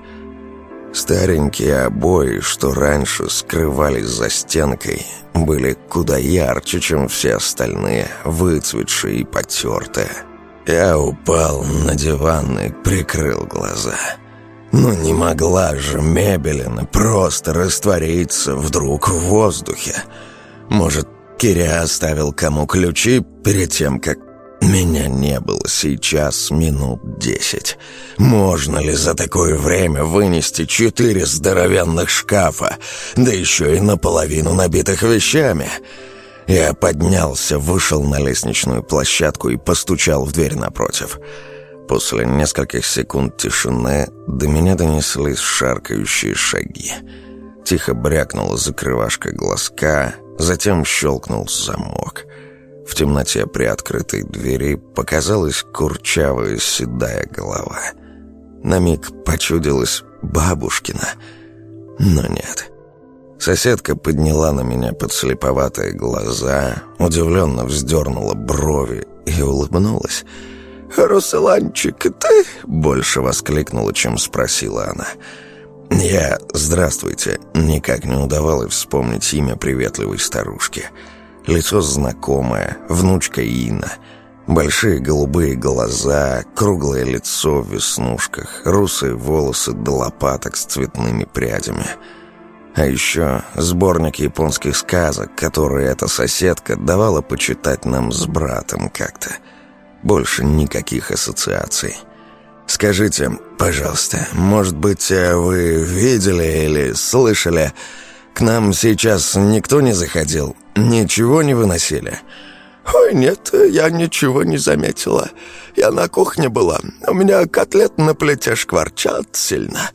A: Старенькие обои, что раньше скрывались за стенкой, были куда ярче, чем все остальные, выцветшие и потертые. Я упал на диван и прикрыл глаза. Но не могла же Мебелина просто раствориться вдруг в воздухе. Может, Киря оставил кому ключи перед тем, как меня не было сейчас минут десять. Можно ли за такое время вынести четыре здоровенных шкафа, да еще и наполовину набитых вещами? Я поднялся, вышел на лестничную площадку и постучал в дверь напротив. После нескольких секунд тишины до меня донеслись шаркающие шаги. Тихо брякнула закрывашка глазка — Затем щелкнул замок. В темноте при открытой двери показалась курчавая седая голова. На миг почудилась бабушкина, но нет. Соседка подняла на меня подслеповатые глаза, удивленно вздернула брови и улыбнулась. «Русыланчик, ты?» — больше воскликнула, чем спросила она — «Я... Здравствуйте!» Никак не удавалось вспомнить имя приветливой старушки. Лицо знакомое, внучка Инна. Большие голубые глаза, круглое лицо в веснушках, русые волосы до лопаток с цветными прядями. А еще сборник японских сказок, которые эта соседка давала почитать нам с братом как-то. Больше никаких ассоциаций. Скажите, пожалуйста, может быть, э, вы видели или слышали? К нам сейчас никто не заходил? Ничего не выносили?»
B: «Ой, нет, я ничего не заметила. Я на кухне была. У меня котлет на плите шкварчат сильно».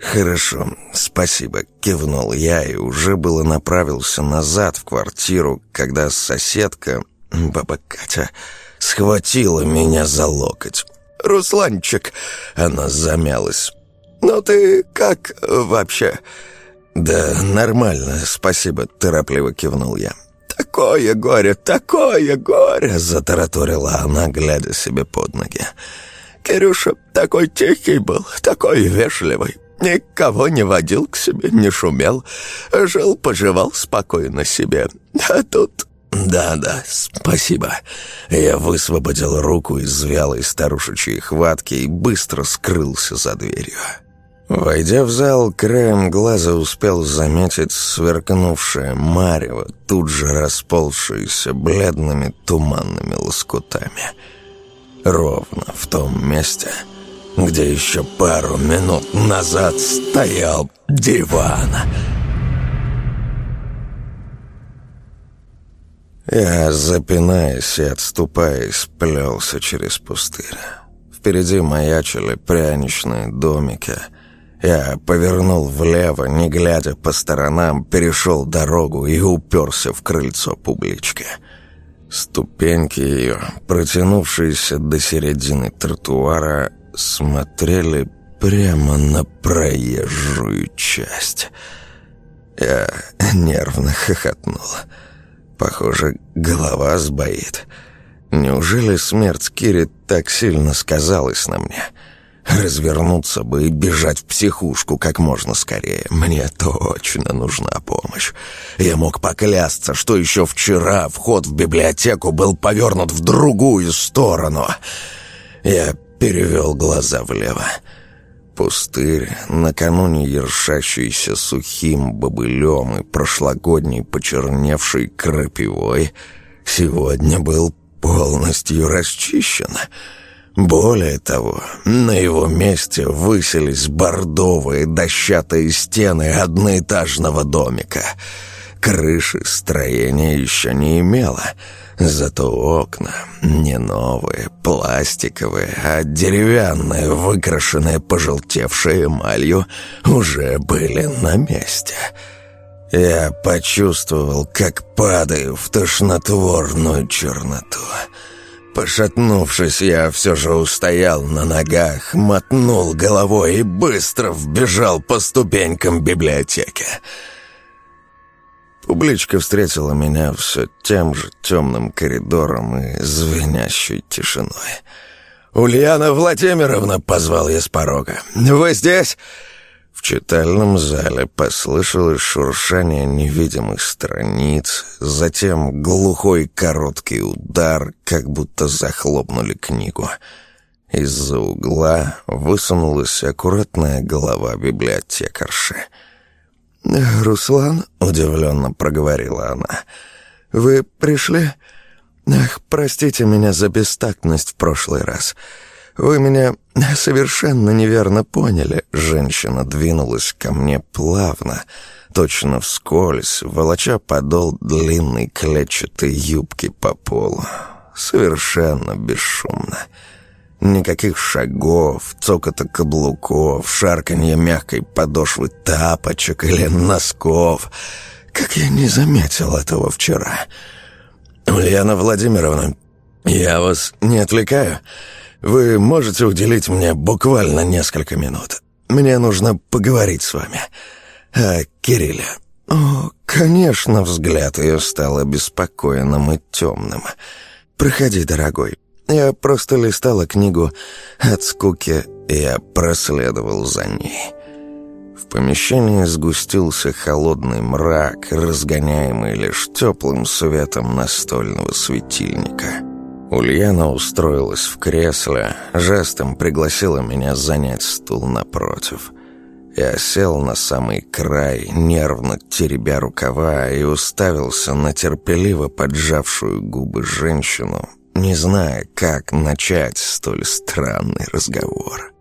A: «Хорошо, спасибо», — кивнул я и уже было направился назад в квартиру, когда соседка, баба Катя, схватила меня за локоть.
B: Русланчик!» Она замялась. «Но ты как вообще?»
A: «Да нормально, спасибо», — торопливо кивнул я.
B: «Такое горе, такое горе!»
A: — затараторила она, глядя себе под ноги.
B: «Кирюша такой тихий был, такой вежливый, Никого не водил к себе, не шумел. Жил-поживал спокойно себе. А тут
A: да-да, спасибо. Я высвободил руку из вялой старушечьей хватки и быстро скрылся за дверью. Войдя в зал, краем глаза успел заметить сверкнувшее марево, тут же расползшееся бледными туманными лоскутами. Ровно в том месте, где еще пару минут назад стоял диван — Я, запинаясь и отступаясь, плелся через пустырь. Впереди маячили пряничные домики. Я повернул влево, не глядя по сторонам, перешел дорогу и уперся в крыльцо публички. Ступеньки ее, протянувшиеся до середины тротуара, смотрели прямо на проезжую часть. Я нервно хохотнула. Похоже, голова сбоит. Неужели смерть Кири так сильно сказалась на мне? Развернуться бы и бежать в психушку как можно скорее. Мне точно нужна помощь. Я мог поклясться, что еще вчера вход в библиотеку был повернут в другую сторону. Я перевел глаза влево пустырь, накануне ершащийся сухим бобылем и прошлогодней почерневшей крапивой, сегодня был полностью расчищен. Более того, на его месте выселись бордовые дощатые стены одноэтажного домика — крыши строения еще не имела. Зато окна не новые, пластиковые, а деревянные, выкрашенные пожелтевшей эмалью, уже были на месте. Я почувствовал, как падаю в тошнотворную черноту. Пошатнувшись, я все же устоял на ногах, мотнул головой и быстро вбежал по ступенькам библиотеки. Публичка встретила меня все тем же темным коридором и звенящей тишиной. «Ульяна Владимировна!» — позвал я с порога. «Вы здесь?» В читальном зале послышалось шуршание невидимых страниц, затем глухой короткий удар, как будто захлопнули книгу. Из-за угла высунулась аккуратная голова библиотекарши —
B: «Руслан», — удивленно проговорила она, — «вы пришли? Ах, простите меня за бестактность в прошлый раз. Вы меня совершенно неверно поняли». Женщина двинулась ко мне плавно, точно вскользь, волоча подол длинной клетчатой юбки по полу. Совершенно бесшумно. «Совершенно бесшумно». Никаких шагов, цокота каблуков, шарканье мягкой подошвы тапочек или носков. Как я не заметил этого вчера. «Ульяна Владимировна, я вас не отвлекаю. Вы можете уделить мне буквально несколько минут. Мне нужно поговорить с вами. А Кирилле». «О, конечно, взгляд ее стал обеспокоенным и темным. Проходи, дорогой, я просто листала книгу от скуки я проследовал за ней. В помещении сгустился холодный мрак, разгоняемый лишь теплым светом настольного светильника. Ульяна устроилась в кресле, жестом пригласила меня занять стул напротив. Я сел на самый край, нервно теребя рукава, и уставился на терпеливо поджавшую губы женщину, не зная, как начать столь странный разговор.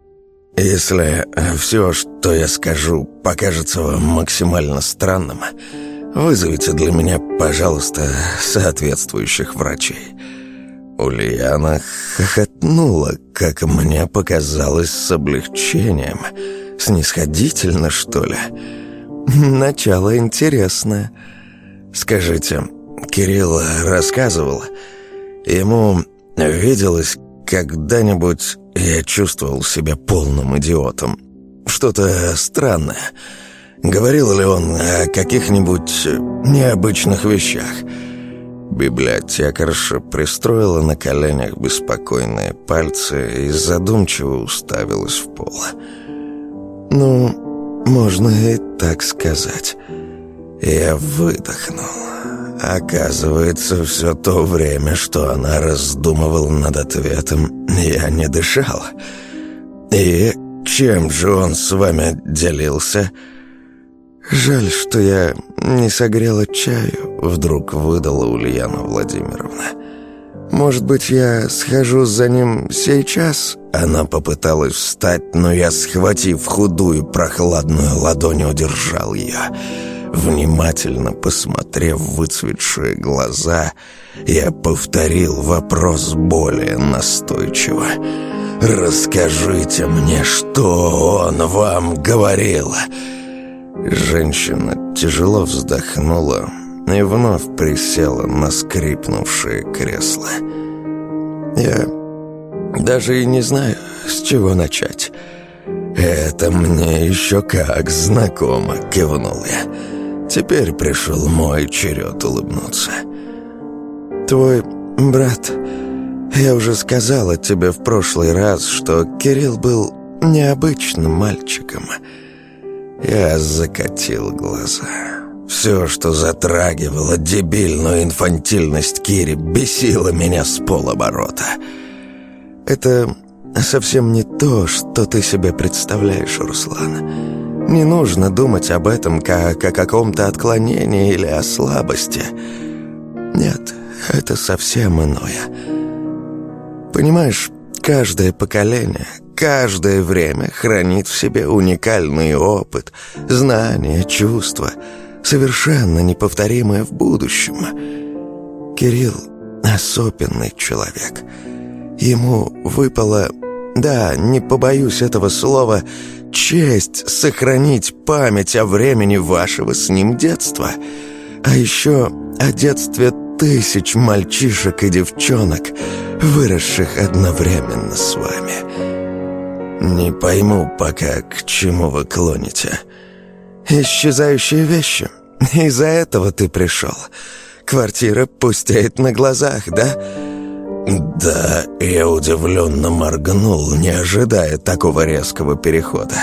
B: Если э, все, что я скажу, покажется вам максимально странным, вызовите для меня, пожалуйста, соответствующих врачей. Ульяна хохотнула, как мне показалось, с облегчением. Снисходительно, что ли? Начало интересное. Скажите, Кирилл рассказывал... Ему виделось, когда-нибудь я э, чувствовал себя полным идиотом. Что-то странное. Говорил ли он о каких-нибудь э, необычных вещах? Библиотекарша пристроила на коленях беспокойные пальцы и задумчиво уставилась в пол. «Ну, можно и так сказать». Я выдохнул. Оказывается, все то время, что она раздумывала над ответом, я не дышал. И чем же он с вами делился? Жаль, что я не согрела чаю, вдруг выдала Ульяна Владимировна. Может быть, я схожу за ним сейчас? Она попыталась встать, но я, схватив худую прохладную ладонь, удержал ее внимательно посмотрев выцветшие глаза, я повторил вопрос более настойчиво. «Расскажите мне, что он вам говорил?» Женщина тяжело вздохнула и вновь присела на скрипнувшее кресло. «Я даже и не знаю, с чего начать». «Это мне еще как знакомо», — кивнул я. Теперь пришел мой черед улыбнуться. Твой брат... Я уже сказала тебе в прошлый раз, что Кирилл был необычным мальчиком. Я закатил глаза. Все, что затрагивало дебильную инфантильность Кири, бесило меня с полоборота. Это совсем не то, что ты себе представляешь, Руслан. Не нужно думать об этом как о каком-то отклонении или о слабости. Нет, это совсем иное. Понимаешь, каждое поколение, каждое время хранит в себе уникальный опыт, знания, чувства, совершенно неповторимое в будущем. Кирилл — особенный человек. Ему выпало, да, не побоюсь этого слова, честь сохранить память о времени вашего с ним детства, а еще о детстве тысяч мальчишек и девчонок, выросших одновременно с вами. Не пойму пока, к чему вы клоните. Исчезающие вещи. Из-за этого ты пришел. Квартира пустеет на глазах, да?» Да, я удивленно моргнул, не ожидая такого резкого перехода.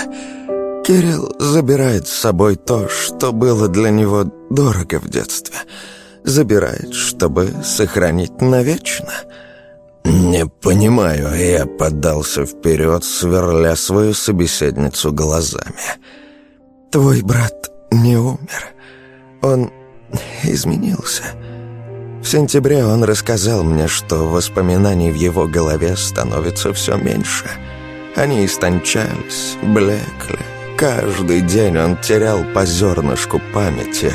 B: Кирилл забирает с собой то, что было для него дорого в детстве. Забирает, чтобы сохранить навечно. «Не понимаю», — я поддался вперед, сверля свою собеседницу глазами. «Твой брат не умер. Он изменился». В сентябре он рассказал мне, что воспоминаний в его голове становится все меньше. Они истончались, блекли. Каждый день он терял по зернышку памяти,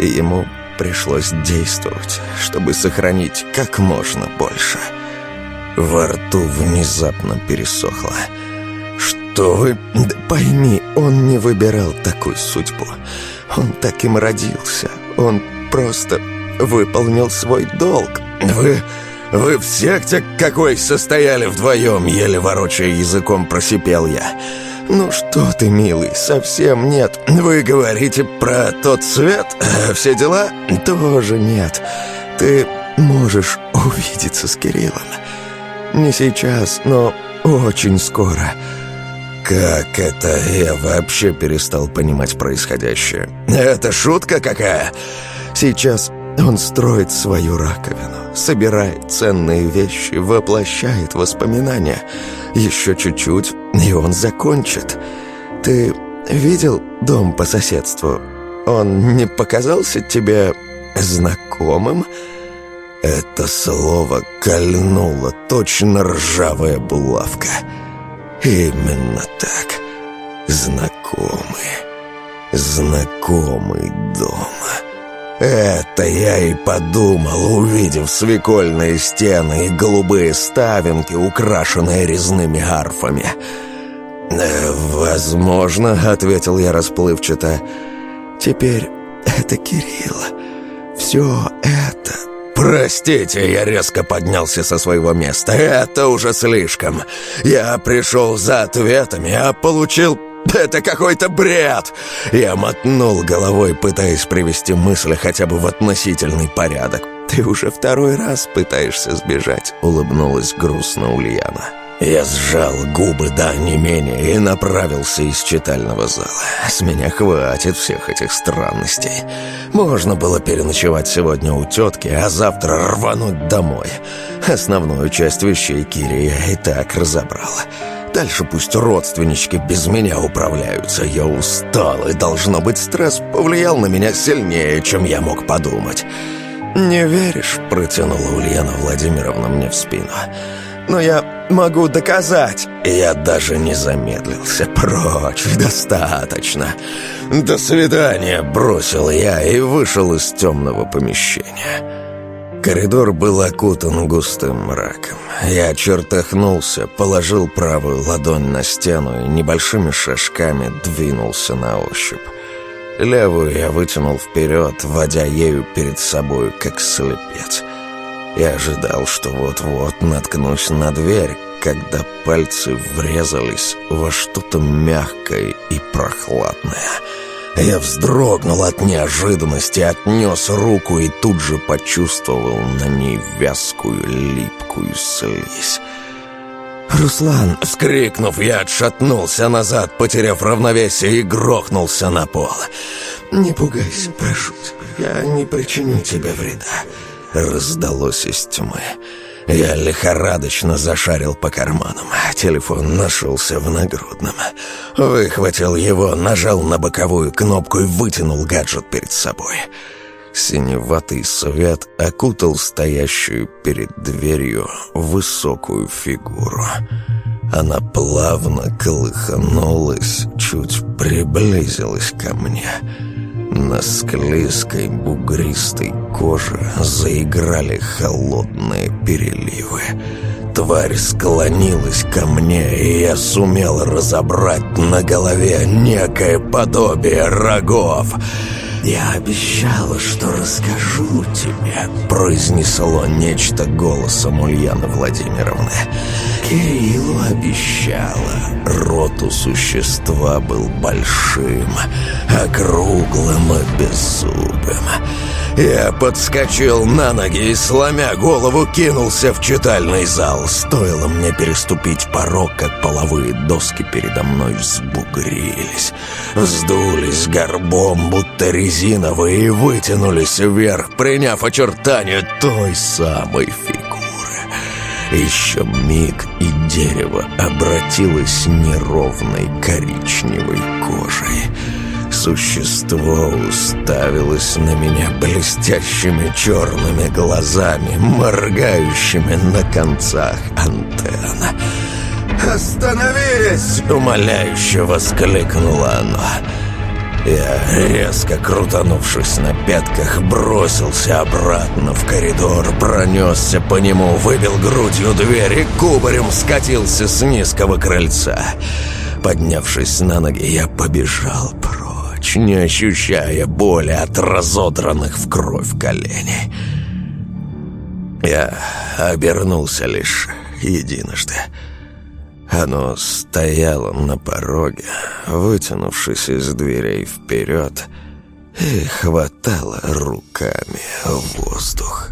B: и ему пришлось действовать, чтобы сохранить как можно больше. Во рту внезапно пересохло. «Что вы...» да «Пойми, он не выбирал такую судьбу. Он таким родился. Он просто выполнил свой долг. Вы... вы в секте какой состояли вдвоем, еле ворочая языком просипел я. Ну что ты, милый, совсем нет. Вы говорите про тот свет, а все дела? Тоже нет. Ты можешь увидеться с Кириллом. Не сейчас, но очень скоро. Как это я вообще перестал понимать происходящее? Это шутка какая? Сейчас он строит свою раковину, собирает ценные вещи, воплощает воспоминания. Еще чуть-чуть, и он закончит. Ты видел дом по соседству? Он не показался тебе знакомым?» Это слово кольнуло точно ржавая булавка. Именно так. Знакомый. Знакомый дом. Это я и подумал, увидев свекольные стены и голубые ставинки, украшенные резными арфами. «Э, «Возможно», — ответил я расплывчато. «Теперь это Кирилл. Все это...» «Простите, я резко поднялся со своего места. Это уже слишком. Я пришел за ответами, а получил это какой-то бред!» Я мотнул головой, пытаясь привести мысли хотя бы в относительный порядок. «Ты уже второй раз пытаешься сбежать», — улыбнулась грустно Ульяна. Я сжал губы да, не менее и направился из читального зала. С меня хватит всех этих странностей. Можно было переночевать сегодня у тетки, а завтра рвануть домой. Основную часть вещей Кирия и так разобрала. Дальше пусть родственнички без меня управляются. Я устал, и, должно быть, стресс повлиял на меня сильнее, чем я мог подумать. «Не веришь?» — протянула Ульяна Владимировна мне в спину. «Но я могу доказать!» Я даже не замедлился. «Прочь, достаточно!» «До свидания!» — бросил я и вышел из темного помещения. Коридор был окутан густым мраком. Я чертахнулся, положил правую ладонь на стену и небольшими шажками двинулся на ощупь. Левую я вытянул вперед, водя ею перед собой, как слепец. Я ожидал, что вот-вот наткнусь на дверь, когда пальцы врезались во что-то мягкое и прохладное — я вздрогнул от неожиданности, отнес руку и тут же почувствовал на ней вязкую, липкую слизь. «Руслан!» — вскрикнув, я отшатнулся назад, потеряв равновесие и грохнулся на пол. «Не пугайся, прошу тебя, я не причиню тебе вреда», — раздалось из тьмы. «Руслан!» Я лихорадочно зашарил по карманам. Телефон нашелся в нагрудном. Выхватил его, нажал на боковую кнопку и вытянул гаджет перед собой. Синеватый свет окутал стоящую перед дверью высокую фигуру. Она плавно колыханулась, чуть приблизилась ко мне — на склизкой бугристой коже заиграли холодные переливы. Тварь склонилась ко мне, и я сумел разобрать на голове некое подобие рогов — я обещала, что расскажу тебе, произнесло нечто голосом Ульяны Владимировны. Кириллу обещала. Рот у существа был большим, округлым и беззубым. Я подскочил на ноги и, сломя голову, кинулся в читальный зал. Стоило мне переступить порог, как половые доски передо мной взбугрились. Вздулись горбом, будто рис резиновые вытянулись вверх, приняв очертания той самой фигуры. Еще миг и дерево обратилось неровной коричневой кожей. Существо уставилось на меня блестящими черными глазами, моргающими на концах антенна. Остановись! — умоляюще воскликнула она. «Остановились!» Я резко крутанувшись на пятках, бросился обратно в коридор, пронесся по нему, выбил грудью дверь и кубарем скатился с низкого крыльца. Поднявшись на ноги, я побежал прочь, не ощущая боли от разодранных в кровь коленей. Я обернулся лишь единожды. Оно стояло на пороге, вытянувшись из дверей вперед, и хватало руками воздух.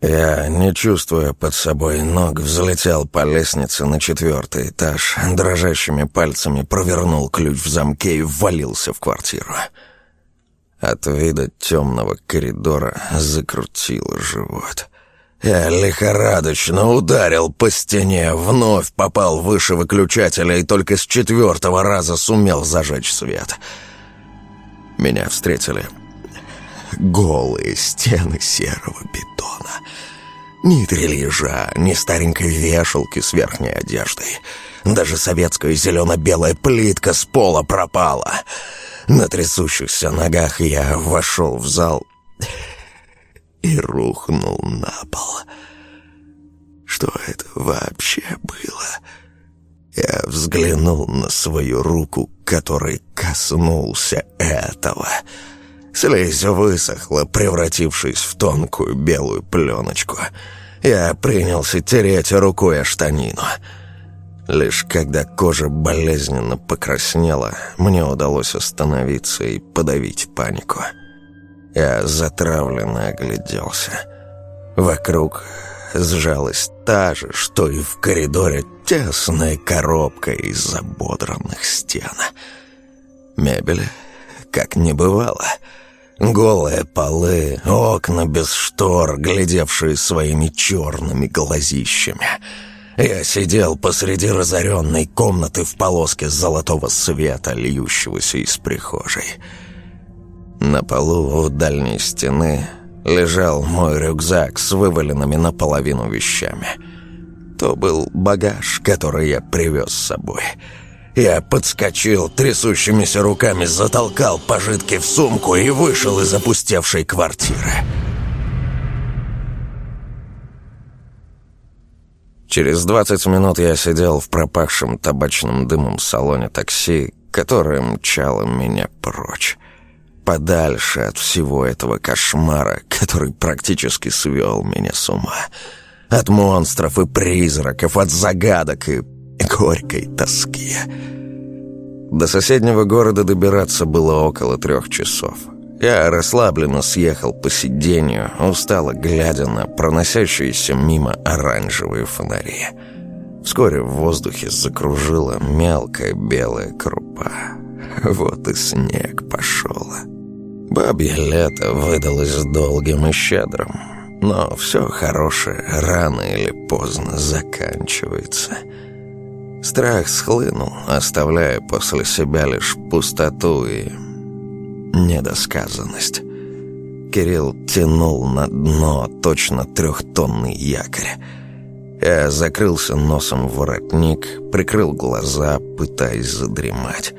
B: Я, не чувствуя под собой ног, взлетел по лестнице на четвертый этаж, дрожащими пальцами провернул ключ в замке и ввалился в квартиру. От вида темного коридора закрутило живот. Я лихорадочно ударил по стене, вновь попал выше выключателя и только с четвертого раза сумел зажечь свет. Меня встретили голые стены серого бетона. Ни трильежа, ни старенькой вешалки с верхней одеждой. Даже советская зелено-белая плитка с пола пропала. «Я на трясущихся ногах я вошел в зал и рухнул на пол. Что это вообще было? Я взглянул на свою руку, которой коснулся этого. Слизь высохла, превратившись в тонкую белую пленочку. Я принялся тереть рукой о штанину — Лишь когда кожа болезненно покраснела, мне удалось остановиться и подавить панику. Я затравленно огляделся. Вокруг сжалась та же, что и в коридоре тесная коробка из забодранных стен. Мебели как не бывало. Голые полы, окна без штор, глядевшие своими черными глазищами — я сидел посреди разоренной комнаты в полоске золотого света, льющегося из прихожей. На полу у дальней стены лежал мой рюкзак с вываленными наполовину вещами. То был багаж, который я привез с собой. Я подскочил, трясущимися руками затолкал пожитки в сумку и вышел из опустевшей квартиры. Через 20 минут я сидел в пропахшем табачным дымом салоне такси, которое мчало меня прочь. Подальше от всего этого кошмара, который практически свел меня с ума. От монстров и призраков, от загадок и горькой тоски. До соседнего города добираться было около трех часов — я расслабленно съехал по сиденью, устало глядя на проносящиеся мимо оранжевые фонари. Вскоре в воздухе закружила мелкая белая крупа. Вот и снег пошел. Бабье лето выдалось долгим и щедрым, но все хорошее рано или поздно заканчивается. Страх схлынул, оставляя после себя лишь пустоту и недосказанность. Кирилл тянул на дно точно трехтонный якорь. Я закрылся носом в воротник, прикрыл глаза, пытаясь задремать.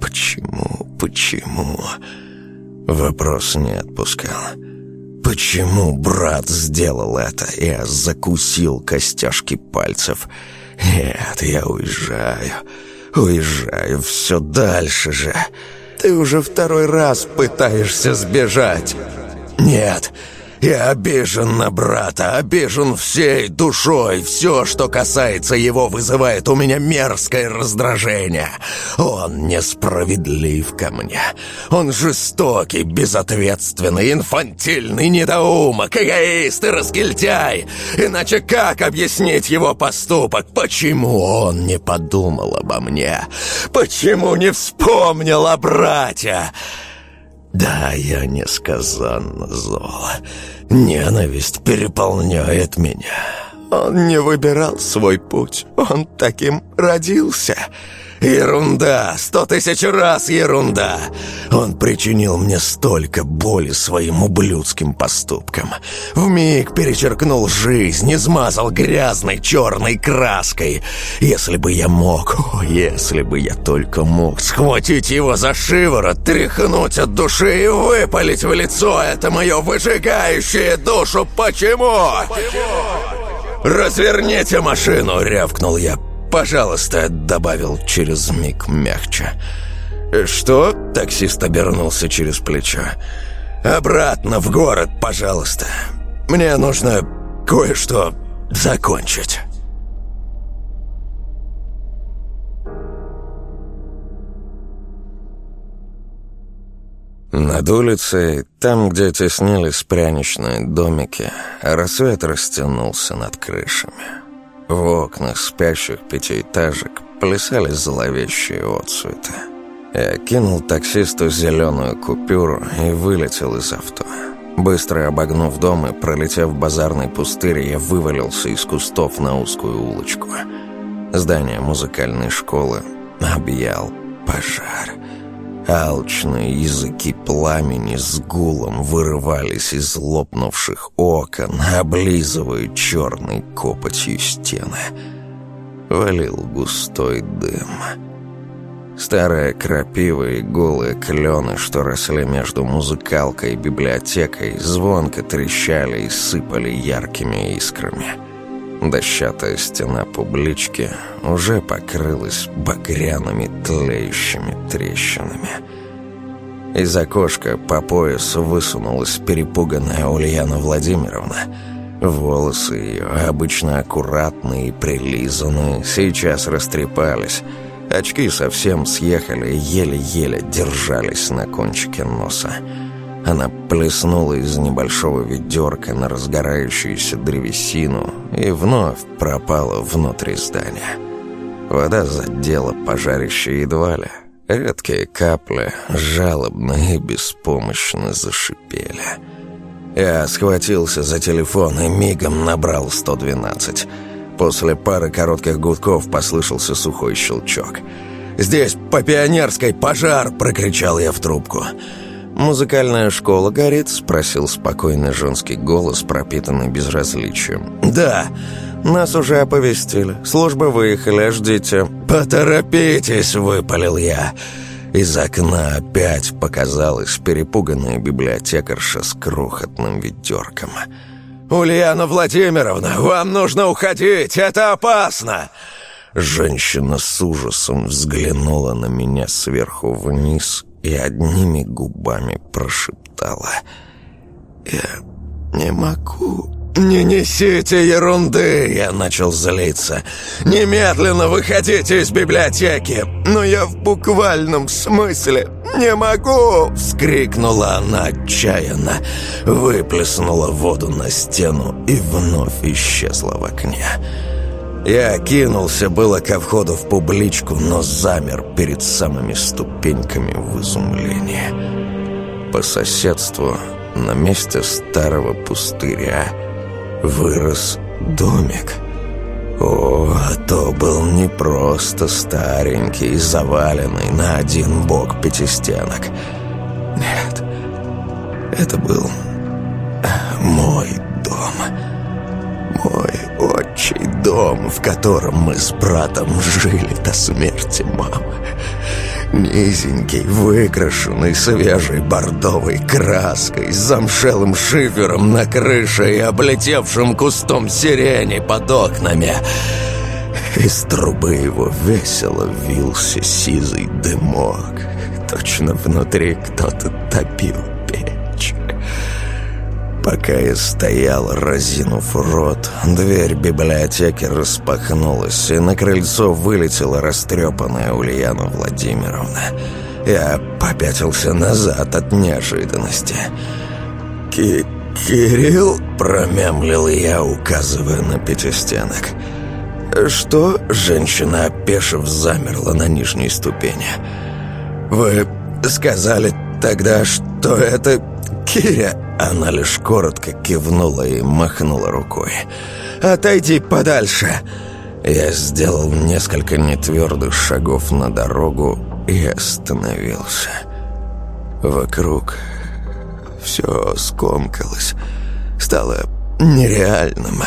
B: «Почему? Почему?» Вопрос не отпускал. «Почему брат сделал это?» Я закусил костяшки пальцев. «Нет, я уезжаю. Уезжаю все дальше же!» Ты уже второй раз пытаешься сбежать. Нет, и обижен на брата, обижен всей душой. Все, что касается его, вызывает у меня мерзкое раздражение. Он несправедлив ко мне. Он жестокий, безответственный, инфантильный недоумок, эгоист и разгильдяй. Иначе как объяснить его поступок? Почему он не подумал обо мне? Почему не вспомнил о брате?» Да, я несказанно зол. Ненависть переполняет меня. Он не выбирал свой путь, он таким родился. Ерунда, сто тысяч раз ерунда. Он причинил мне столько боли своим ублюдским поступком. Вмиг перечеркнул жизнь, измазал грязной черной краской. Если бы я мог, о, если бы я только мог схватить его за шиворот, тряхнуть от души и выпалить в лицо это мое выжигающее душу. Почему? Почему? «Разверните машину!» — рявкнул я. «Пожалуйста», — добавил через миг мягче. «Что?» — таксист обернулся через плечо. «Обратно в город, пожалуйста. Мне нужно кое-что закончить».
A: Над улицей, там, где теснились пряничные домики, рассвет растянулся над крышами. В окнах спящих пятиэтажек плясали зловещие отцветы. Я кинул таксисту зеленую купюру и вылетел из авто. Быстро обогнув дом и пролетев базарный пустырь, я вывалился из кустов на узкую улочку. Здание музыкальной школы объял пожар. Алчные языки пламени с гулом вырывались из лопнувших окон, облизывая черной копотью стены. Валил густой дым. Старая крапива и голые клены, что росли между музыкалкой и библиотекой, звонко трещали и сыпали яркими искрами. — Дощатая стена публички уже покрылась багряными тлеющими трещинами. Из окошка по пояс высунулась перепуганная Ульяна Владимировна. Волосы ее, обычно аккуратные и прилизанные, сейчас растрепались. Очки совсем съехали, еле-еле держались на кончике носа. Она плеснула из небольшого ведерка на разгорающуюся древесину и вновь пропала внутри здания. Вода задела пожарище едва ли. Редкие капли жалобно и беспомощно зашипели. Я схватился за телефон и мигом набрал 112. После пары коротких гудков послышался сухой щелчок. «Здесь, по Пионерской, пожар!» – прокричал я в трубку. «Пожар!» «Музыкальная школа горит?» — спросил спокойный женский голос, пропитанный безразличием. «Да, нас уже оповестили. Службы выехали, ждите». «Поторопитесь!» — выпалил я. Из окна опять показалась перепуганная библиотекарша с крохотным ведерком. «Ульяна Владимировна, вам нужно уходить! Это опасно!» Женщина с ужасом взглянула на меня сверху вниз и одними губами прошептала. «Я не могу». «Не несите ерунды!» — я начал злиться. «Немедленно выходите из библиотеки!» «Но я в буквальном смысле не могу!» — вскрикнула она отчаянно, выплеснула воду на стену и вновь исчезла в окне. «Я я кинулся было ко входу в публичку, но замер перед самыми ступеньками в изумлении. По соседству, на месте старого пустыря, вырос домик. О, а то был не просто старенький, заваленный на один бок пятистенок. Нет, это был э, мой дом. Мой отчий дом, в котором мы с братом жили до смерти мамы. Низенький, выкрашенный свежей бордовой краской, с замшелым шифером на крыше и облетевшим кустом сирени под окнами. Из трубы его весело вился сизый дымок. Точно внутри кто-то топил пока я стоял, разинув рот, дверь библиотеки распахнулась, и на крыльцо вылетела растрепанная Ульяна Владимировна. Я попятился назад от неожиданности. «Ки «Кирилл?» — промямлил я, указывая на пятистенок. «Что?» — женщина, опешив, замерла на нижней ступени. «Вы сказали тогда, что это Киря?»
B: Она лишь коротко кивнула и махнула рукой. «Отойди подальше!» Я сделал несколько нетвердых шагов на дорогу и остановился. Вокруг все скомкалось, стало нереальным,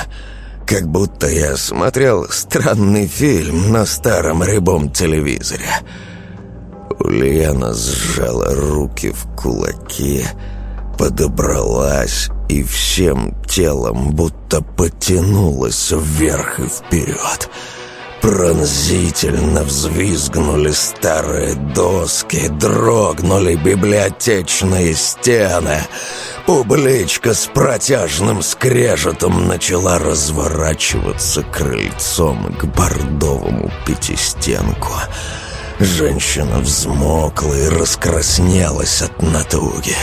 B: как будто я смотрел странный фильм на старом рыбом телевизоре. Ульяна сжала руки в кулаки и подобралась и всем телом будто потянулась вверх и вперед. Пронзительно взвизгнули старые доски, дрогнули библиотечные стены. Публичка с протяжным скрежетом начала разворачиваться крыльцом к бордовому пятистенку. «Пятистенку» Женщина взмокла и раскраснелась от натуги.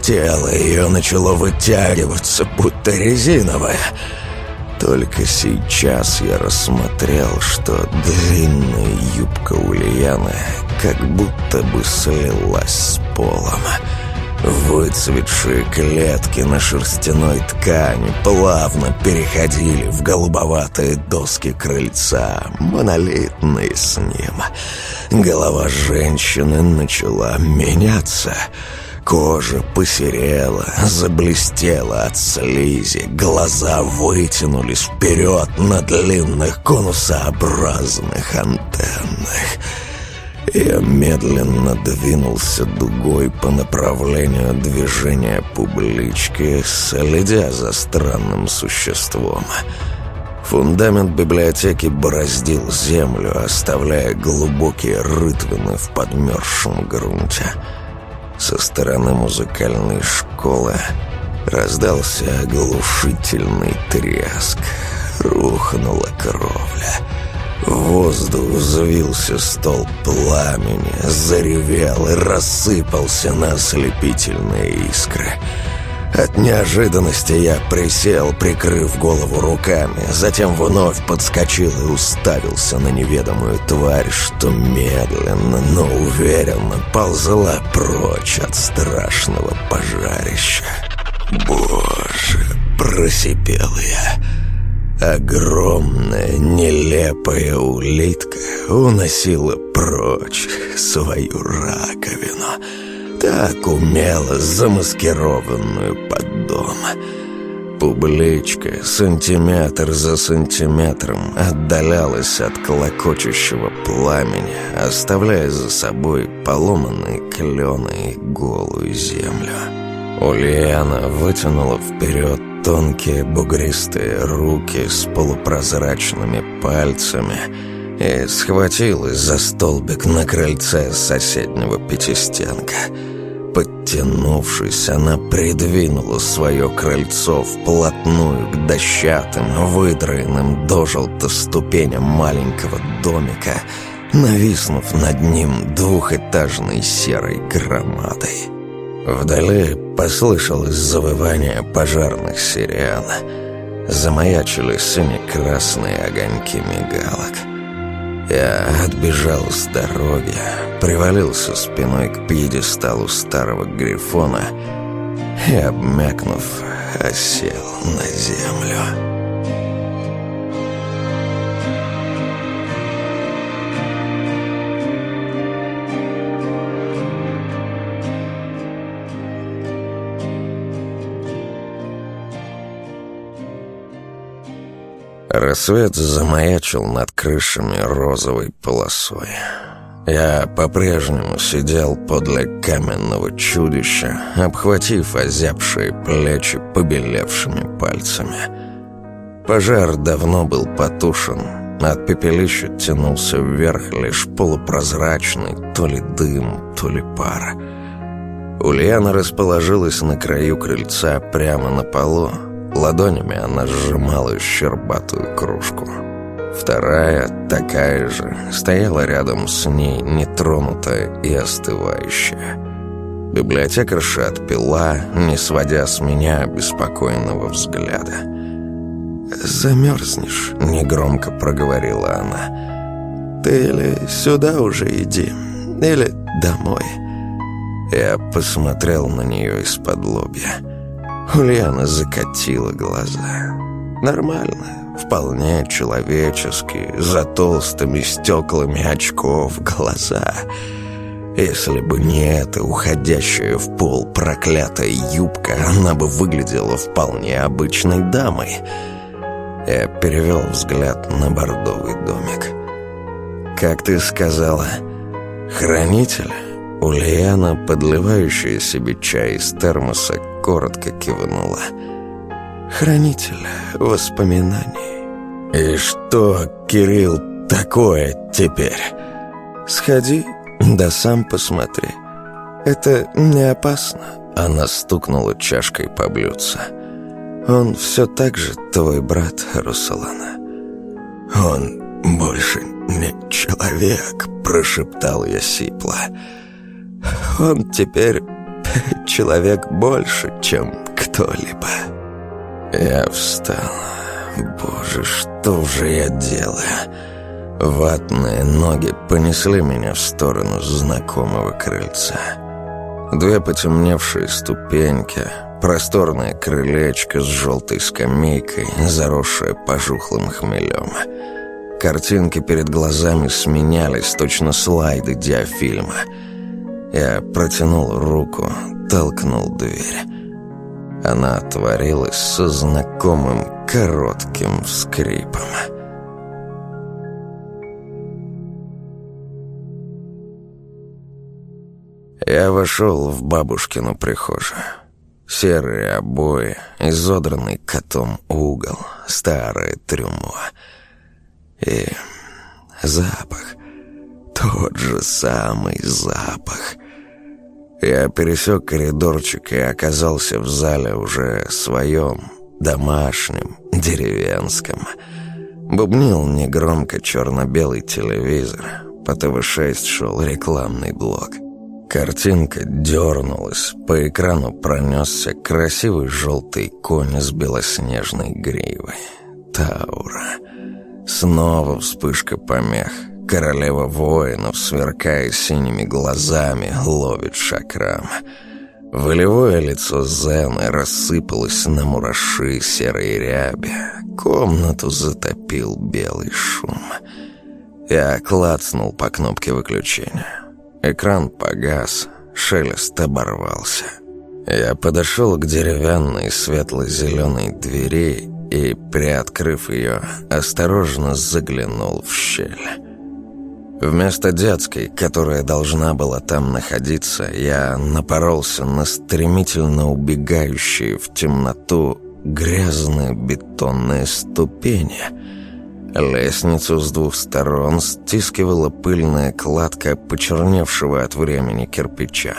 B: Тело ее начало вытягиваться, будто резиновое. Только сейчас я рассмотрел, что длинная юбка Ульяны как будто бы слилась с полом. Выцветшие клетки на шерстяной ткани плавно переходили в голубоватые доски крыльца, монолитные с ним. Голова женщины начала меняться. Кожа посерела, заблестела от слизи, глаза вытянулись вперед на длинных конусообразных антеннах. Я медленно двинулся дугой по направлению движения публички, следя за странным существом. Фундамент библиотеки бороздил землю, оставляя глубокие рытвины в подмерзшем грунте. Со стороны музыкальной школы раздался оглушительный треск. Рухнула кровля. Воздух взвился столб пламени, заревел и рассыпался на ослепительные искры. От неожиданности я присел, прикрыв голову руками, затем вновь подскочил и уставился на неведомую тварь, что медленно, но уверенно ползла прочь от страшного пожарища. «Боже!» — просипел я — Огромная, нелепая улитка уносила прочь свою раковину, так умело замаскированную под дом. Публичка сантиметр за сантиметром отдалялась от клокочущего пламени, оставляя за собой поломанные клены и голую землю. Ульяна вытянула вперед тонкие бугристые руки с полупрозрачными пальцами и схватилась за столбик на крыльце соседнего пятистенка. Подтянувшись, она придвинула свое крыльцо вплотную к дощатым, выдраенным до желто ступеням маленького домика, нависнув над ним двухэтажной серой громадой. Вдали послышалось завывание пожарных сирен. Замаячили сыне красные огоньки мигалок. Я отбежал с дороги, привалился спиной к пьедесталу старого грифона и, обмякнув, осел на землю. Рассвет замаячил над крышами розовой полосой. Я по-прежнему сидел подле каменного чудища, обхватив озябшие плечи побелевшими пальцами. Пожар давно был потушен, от пепелища тянулся вверх лишь полупрозрачный то ли дым, то ли пар. Ульяна расположилась на краю крыльца прямо на полу, Ладонями она сжимала щербатую кружку. Вторая, такая же, стояла рядом с ней, нетронутая и остывающая. Библиотекарша отпила, не сводя с меня беспокойного взгляда. «Замерзнешь», — негромко проговорила она. «Ты или сюда уже иди, или домой». Я посмотрел на нее из-под лобья. Ульяна закатила глаза. Нормально, вполне человечески, за толстыми стеклами очков глаза. Если бы не эта уходящая в пол проклятая юбка, она бы выглядела вполне обычной дамой. Я перевел взгляд на бордовый домик. «Как ты сказала, хранитель?» Ульяна, подливающая себе чай из термоса, коротко кивнула. «Хранитель воспоминаний». «И что, Кирилл, такое теперь?» «Сходи, да сам посмотри. Это не опасно». Она стукнула чашкой по блюдцу. «Он все так же твой брат, Русалана». «Он больше не человек», — прошептал я сипло. «Он теперь Человек больше, чем кто-либо. Я встал. Боже, что же я делаю? Ватные ноги понесли меня в сторону знакомого крыльца. Две потемневшие ступеньки, просторное крылечко с желтой скамейкой, заросшее пожухлым хмелем. Картинки перед глазами сменялись, точно слайды диафильма — я протянул руку, толкнул дверь. Она отворилась со знакомым коротким скрипом. Я вошел в бабушкину прихожую. Серые обои, изодранный котом угол, старое трюмо и запах — тот же самый запах. Я пересек коридорчик и оказался в зале уже своем, домашнем, деревенском. Бубнил негромко черно-белый телевизор. По ТВ-6 шел рекламный блок. Картинка дернулась, по экрану пронесся красивый желтый конь с белоснежной гривой. Таура. Снова вспышка помех — королева воинов, сверкая синими глазами, ловит шакрам. Волевое лицо Зены рассыпалось на мураши серой ряби. Комнату затопил белый шум. Я клацнул по кнопке выключения. Экран погас, шелест оборвался. Я подошел к деревянной светло-зеленой двери и, приоткрыв ее, осторожно заглянул в щель. Вместо детской, которая должна была там находиться, я напоролся на стремительно убегающие в темноту грязные бетонные ступени. Лестницу с двух сторон стискивала пыльная кладка почерневшего от времени кирпича.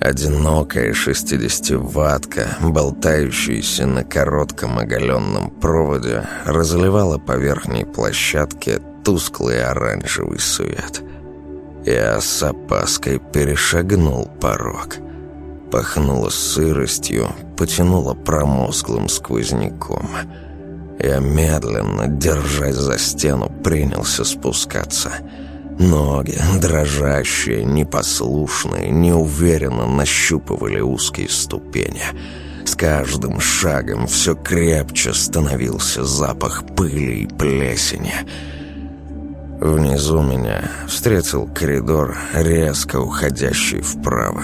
B: Одинокая шестидесятиватка, болтающаяся на коротком оголенном проводе, разливала по верхней площадке тусклый оранжевый свет. Я с опаской перешагнул порог. Пахнуло сыростью, потянуло промозглым сквозняком. Я медленно, держась за стену, принялся спускаться. Ноги, дрожащие, непослушные, неуверенно нащупывали узкие ступени — с каждым шагом все крепче становился запах пыли и плесени. Внизу меня встретил коридор резко уходящий вправо.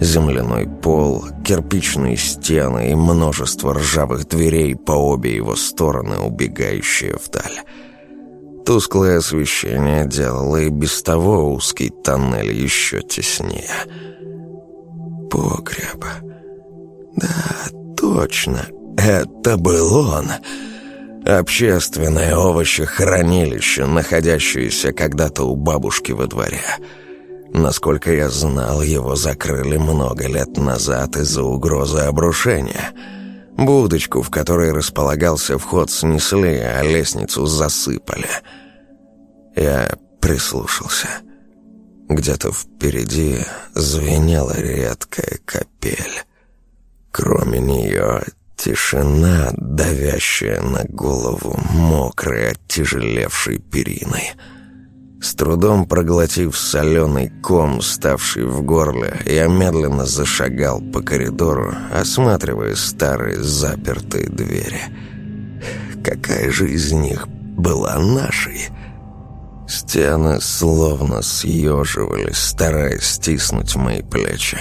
B: Земляной пол, кирпичные стены и множество ржавых дверей по обе его стороны, убегающие вдаль. Тусклое освещение делало и без того узкий тоннель еще теснее. Погреб. Да, точно, это был он. Общественное овощехранилище, находящееся когда-то у бабушки во дворе. Насколько я знал, его закрыли много лет назад из-за угрозы обрушения. Будочку, в которой располагался вход, снесли, а лестницу засыпали. Я прислушался. Где-то впереди звенела редкая капель. Кроме нее Тишина, давящая на голову, мокрая тяжелевшей периной. С трудом проглотив соленый ком, ставший в горле, я медленно зашагал по коридору, осматривая старые запертые двери. Какая же из них была нашей? Стены словно съеживались, стараясь стиснуть мои плечи.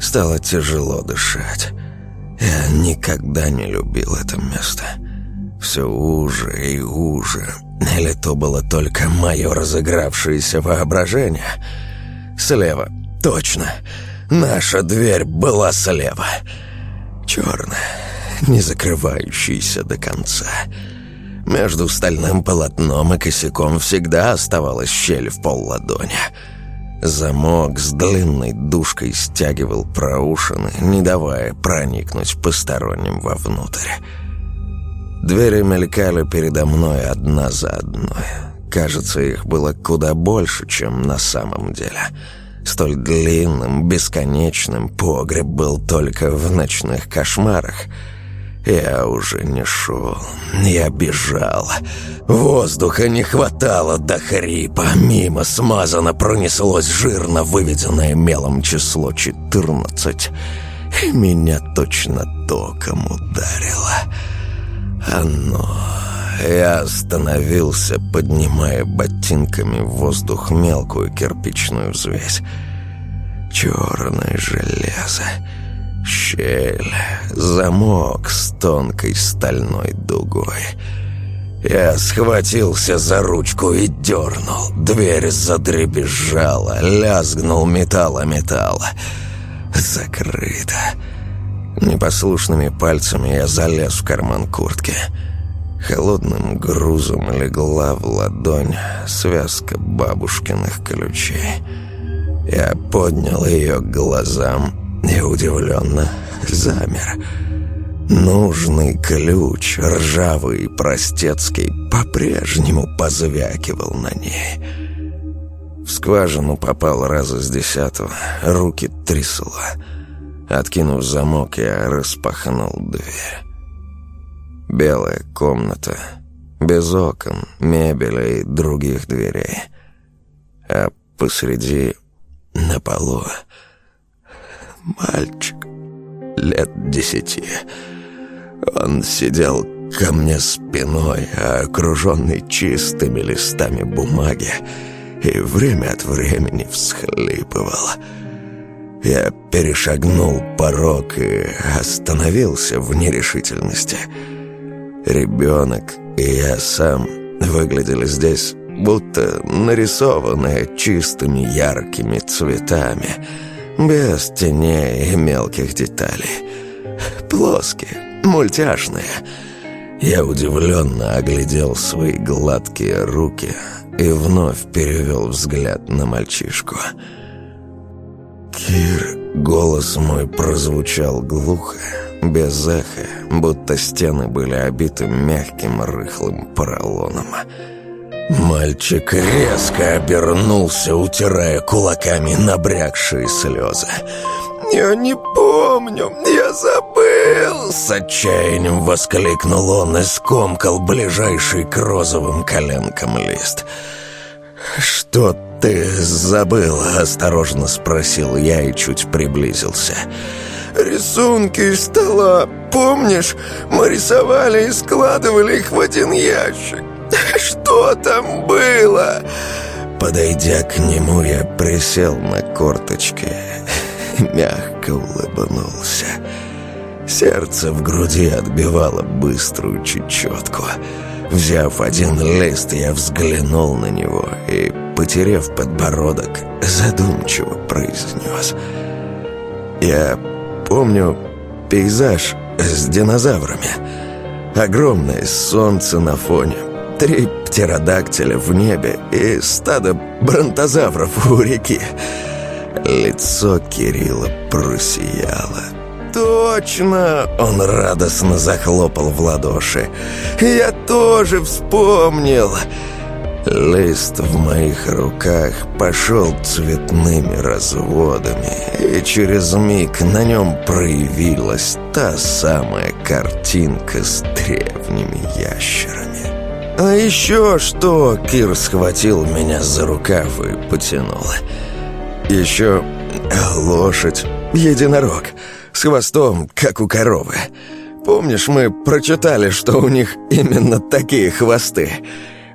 B: Стало тяжело дышать. Я никогда не любил это место. Все уже и уже. Или то было только мое разыгравшееся воображение. Слева. Точно. Наша дверь была слева. Черная, не закрывающаяся до конца. Между стальным полотном и косяком всегда оставалась щель в пол ладони. Замок с длинной душкой стягивал проушины, не давая проникнуть посторонним вовнутрь. Двери мелькали передо мной одна за одной. Кажется, их было куда больше, чем на самом деле. Столь длинным, бесконечным погреб был только в ночных кошмарах — я уже не шел, я бежал. Воздуха не хватало до хрипа. Мимо смазано пронеслось жирно выведенное мелом число 14. И меня точно током ударило. Оно... Я остановился, поднимая ботинками в воздух мелкую кирпичную взвесь. Черное железо... Щель, замок с тонкой стальной дугой. Я схватился за ручку и дернул. Дверь задребезжала, лязгнул металла металла. Закрыто. Непослушными пальцами я залез в карман куртки. Холодным грузом легла в ладонь связка бабушкиных ключей. Я поднял ее к глазам неудивленно замер. Нужный ключ, ржавый и простецкий, по-прежнему позвякивал на ней. В скважину попал раза с десятого, руки трясло. Откинув замок, я распахнул дверь. Белая комната, без окон, мебели и других дверей. А посреди, на полу, мальчик лет десяти. Он сидел ко мне спиной, окруженный чистыми листами бумаги, и время от времени всхлипывал. Я перешагнул порог и остановился в нерешительности. Ребенок и я сам выглядели здесь будто нарисованные чистыми яркими цветами — без теней и мелких деталей. Плоские, мультяшные. Я удивленно оглядел свои гладкие руки и вновь перевел взгляд на мальчишку. «Кир...» — голос мой прозвучал глухо, без эха, будто стены были обиты мягким рыхлым поролоном — Мальчик резко обернулся, утирая кулаками набрякшие слезы. «Я не помню, я забыл!» С отчаянием воскликнул он и скомкал ближайший к розовым коленкам лист. «Что ты забыл?» – осторожно спросил я и чуть приблизился. «Рисунки из стола, помнишь? Мы рисовали и складывали их в один ящик. Что там было? Подойдя к нему, я присел на корточке Мягко улыбнулся. Сердце в груди отбивало быструю чечетку. Взяв один лист, я взглянул на него И, потеряв подбородок, задумчиво произнес. Я помню пейзаж с динозаврами. Огромное солнце на фоне. Андрей Птеродактиля в небе и стадо бронтозавров у реки. Лицо Кирилла просияло. «Точно!» — он радостно захлопал в ладоши. «Я тоже вспомнил!» Лист в моих руках пошел цветными разводами, и через миг на нем проявилась та самая картинка с древними ящерами. А еще что? Кир схватил меня за рукав и потянул. Еще лошадь, единорог, с хвостом, как у коровы. Помнишь, мы прочитали, что у них именно такие хвосты?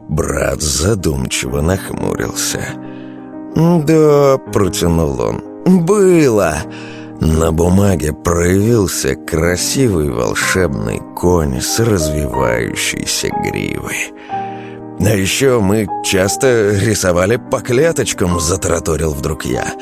B: Брат задумчиво нахмурился. «Да», — протянул он, — «было». На бумаге проявился красивый волшебный конь с развивающейся гривой. А еще мы часто рисовали по клеточкам, затараторил вдруг я.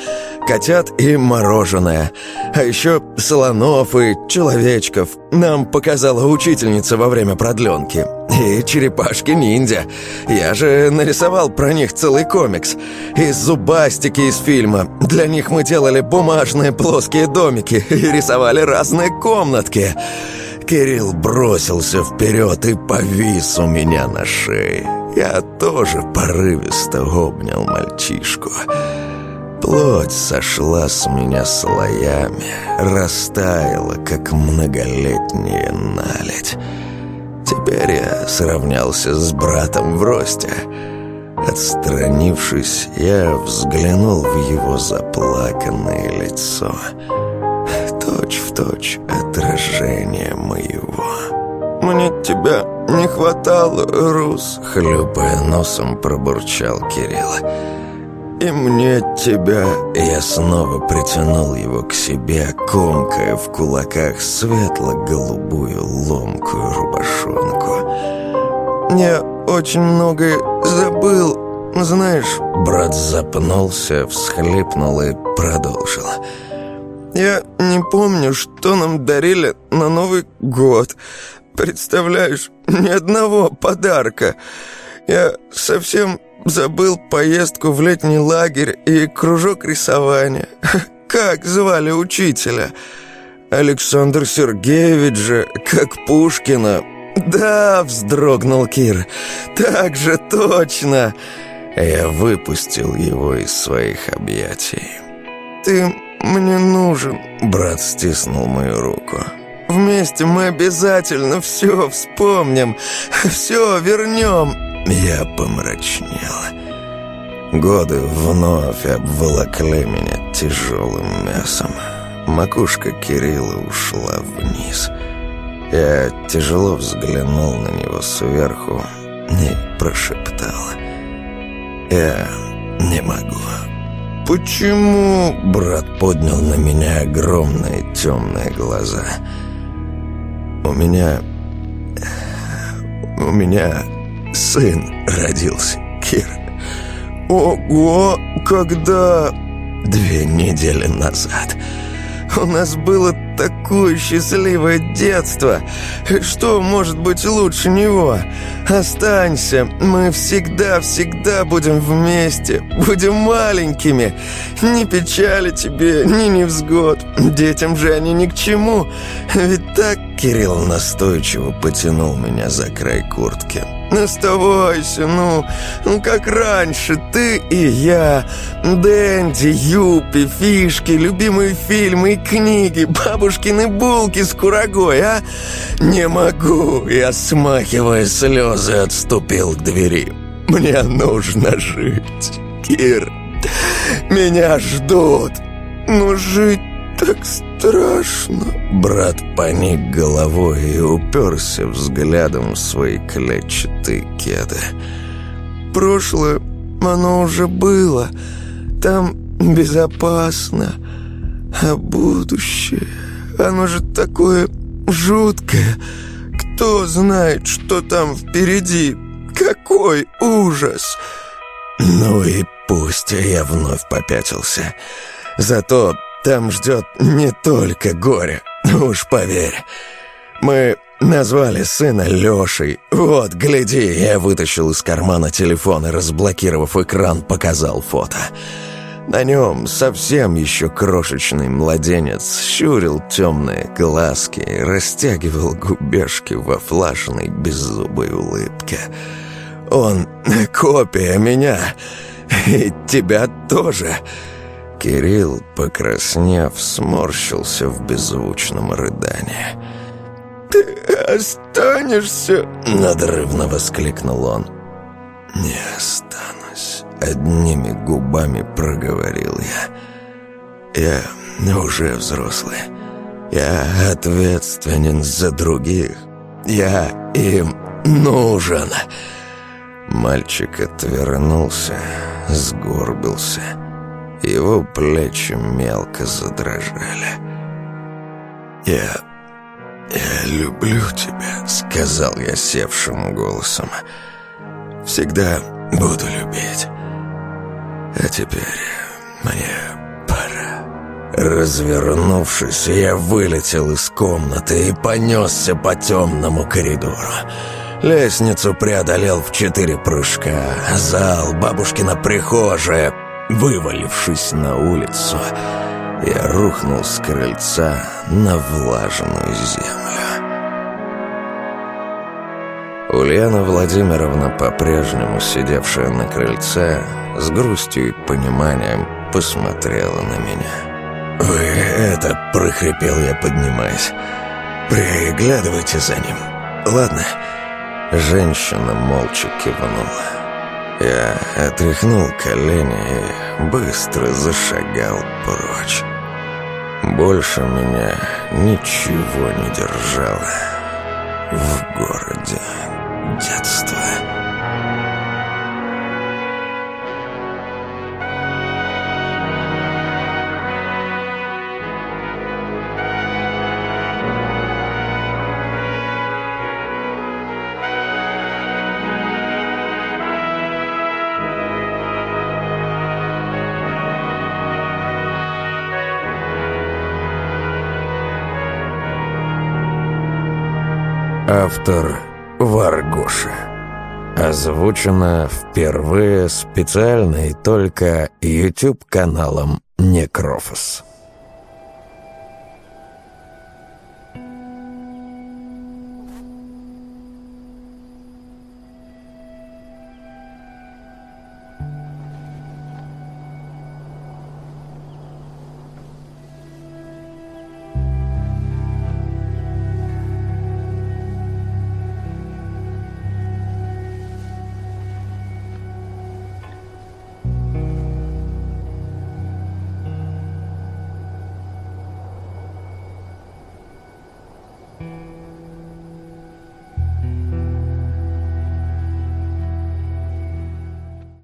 B: Котят и мороженое. А еще слонов и человечков. Нам показала учительница во время продленки. И черепашки-ниндзя. Я же нарисовал про них целый комикс. И зубастики из фильма. Для них мы делали бумажные плоские домики и рисовали разные комнатки. Кирилл бросился вперед и повис у меня на шее. Я тоже порывисто обнял мальчишку. Плоть сошла с меня слоями, растаяла, как многолетняя наледь. Теперь я сравнялся с братом в росте. Отстранившись, я взглянул в его заплаканное лицо. Точь в точь отражение моего. Мне тебя не хватало, Рус!» Хлюпая носом пробурчал Кирилл. «И мне тебя...» Я снова притянул его к себе, комкая в кулаках светло-голубую ломкую рубашонку. «Я очень многое забыл, знаешь...» Брат запнулся, всхлипнул и продолжил. «Я не помню, что нам дарили на Новый год...» представляешь, ни одного подарка. Я совсем забыл поездку в летний лагерь и кружок рисования. Как звали учителя? Александр Сергеевич же, как Пушкина. Да, вздрогнул Кир. Так же точно. Я выпустил его из своих объятий. Ты мне нужен, брат стиснул мою руку. Вместе мы обязательно все вспомним, все вернем!» Я помрачнела. Годы вновь обволокли меня тяжелым мясом. Макушка Кирилла ушла вниз. Я тяжело взглянул на него сверху и прошептала. «Я не могу». «Почему?» — брат поднял на меня огромные темные глаза — у меня... У меня сын родился, Кир. Ого, когда... Две недели назад. У нас было такое счастливое детство, что может быть лучше него? Останься, мы всегда-всегда будем вместе, будем маленькими. Не печали тебе, ни невзгод, детям же они ни к чему. Ведь так Кирилл настойчиво потянул меня за край куртки. Оставайся, ну, как раньше, ты и я. Дэнди, юпи, фишки, любимые фильмы и книги, бабушкины булки с курагой, а? Не могу, я, смахивая слезы, отступил к двери. Мне нужно жить, Кир. Меня ждут. Но жить так страшно страшно!» Брат поник головой и уперся взглядом в свои клетчатые кеды. «Прошлое, оно уже было. Там безопасно. А будущее, оно же такое жуткое. Кто знает, что там впереди? Какой ужас!» «Ну и пусть я вновь попятился. Зато там ждет не только горе, уж поверь. Мы назвали сына Лешей. Вот, гляди, я вытащил из кармана телефон и, разблокировав экран, показал фото. На нем совсем еще крошечный младенец щурил темные глазки и растягивал губешки во флажной беззубой улыбке. «Он копия меня, и тебя тоже!» Кирилл, покраснев, сморщился в беззвучном рыдании. «Ты останешься?» — надрывно воскликнул он. «Не останусь», — одними губами проговорил я. «Я уже взрослый. Я ответственен за других. Я им нужен». Мальчик отвернулся, сгорбился его плечи мелко задрожали. «Я... я люблю тебя», — сказал я севшим голосом. «Всегда буду любить. А теперь мне пора». Развернувшись, я вылетел из комнаты и понесся по темному коридору. Лестницу преодолел в четыре прыжка. Зал, бабушкина прихожая, Вывалившись на улицу, я рухнул с крыльца на влажную землю. Ульяна Владимировна, по-прежнему сидевшая на крыльце, с грустью и пониманием посмотрела на меня. «Вы это...» — прохрипел я, поднимаясь. «Приглядывайте за ним. Ладно». Женщина молча кивнула. Я отряхнул колени и быстро зашагал прочь. Больше меня ничего не держало в городе детства. Автор Варгоша. Озвучено впервые специально и только YouTube-каналом Некрофос.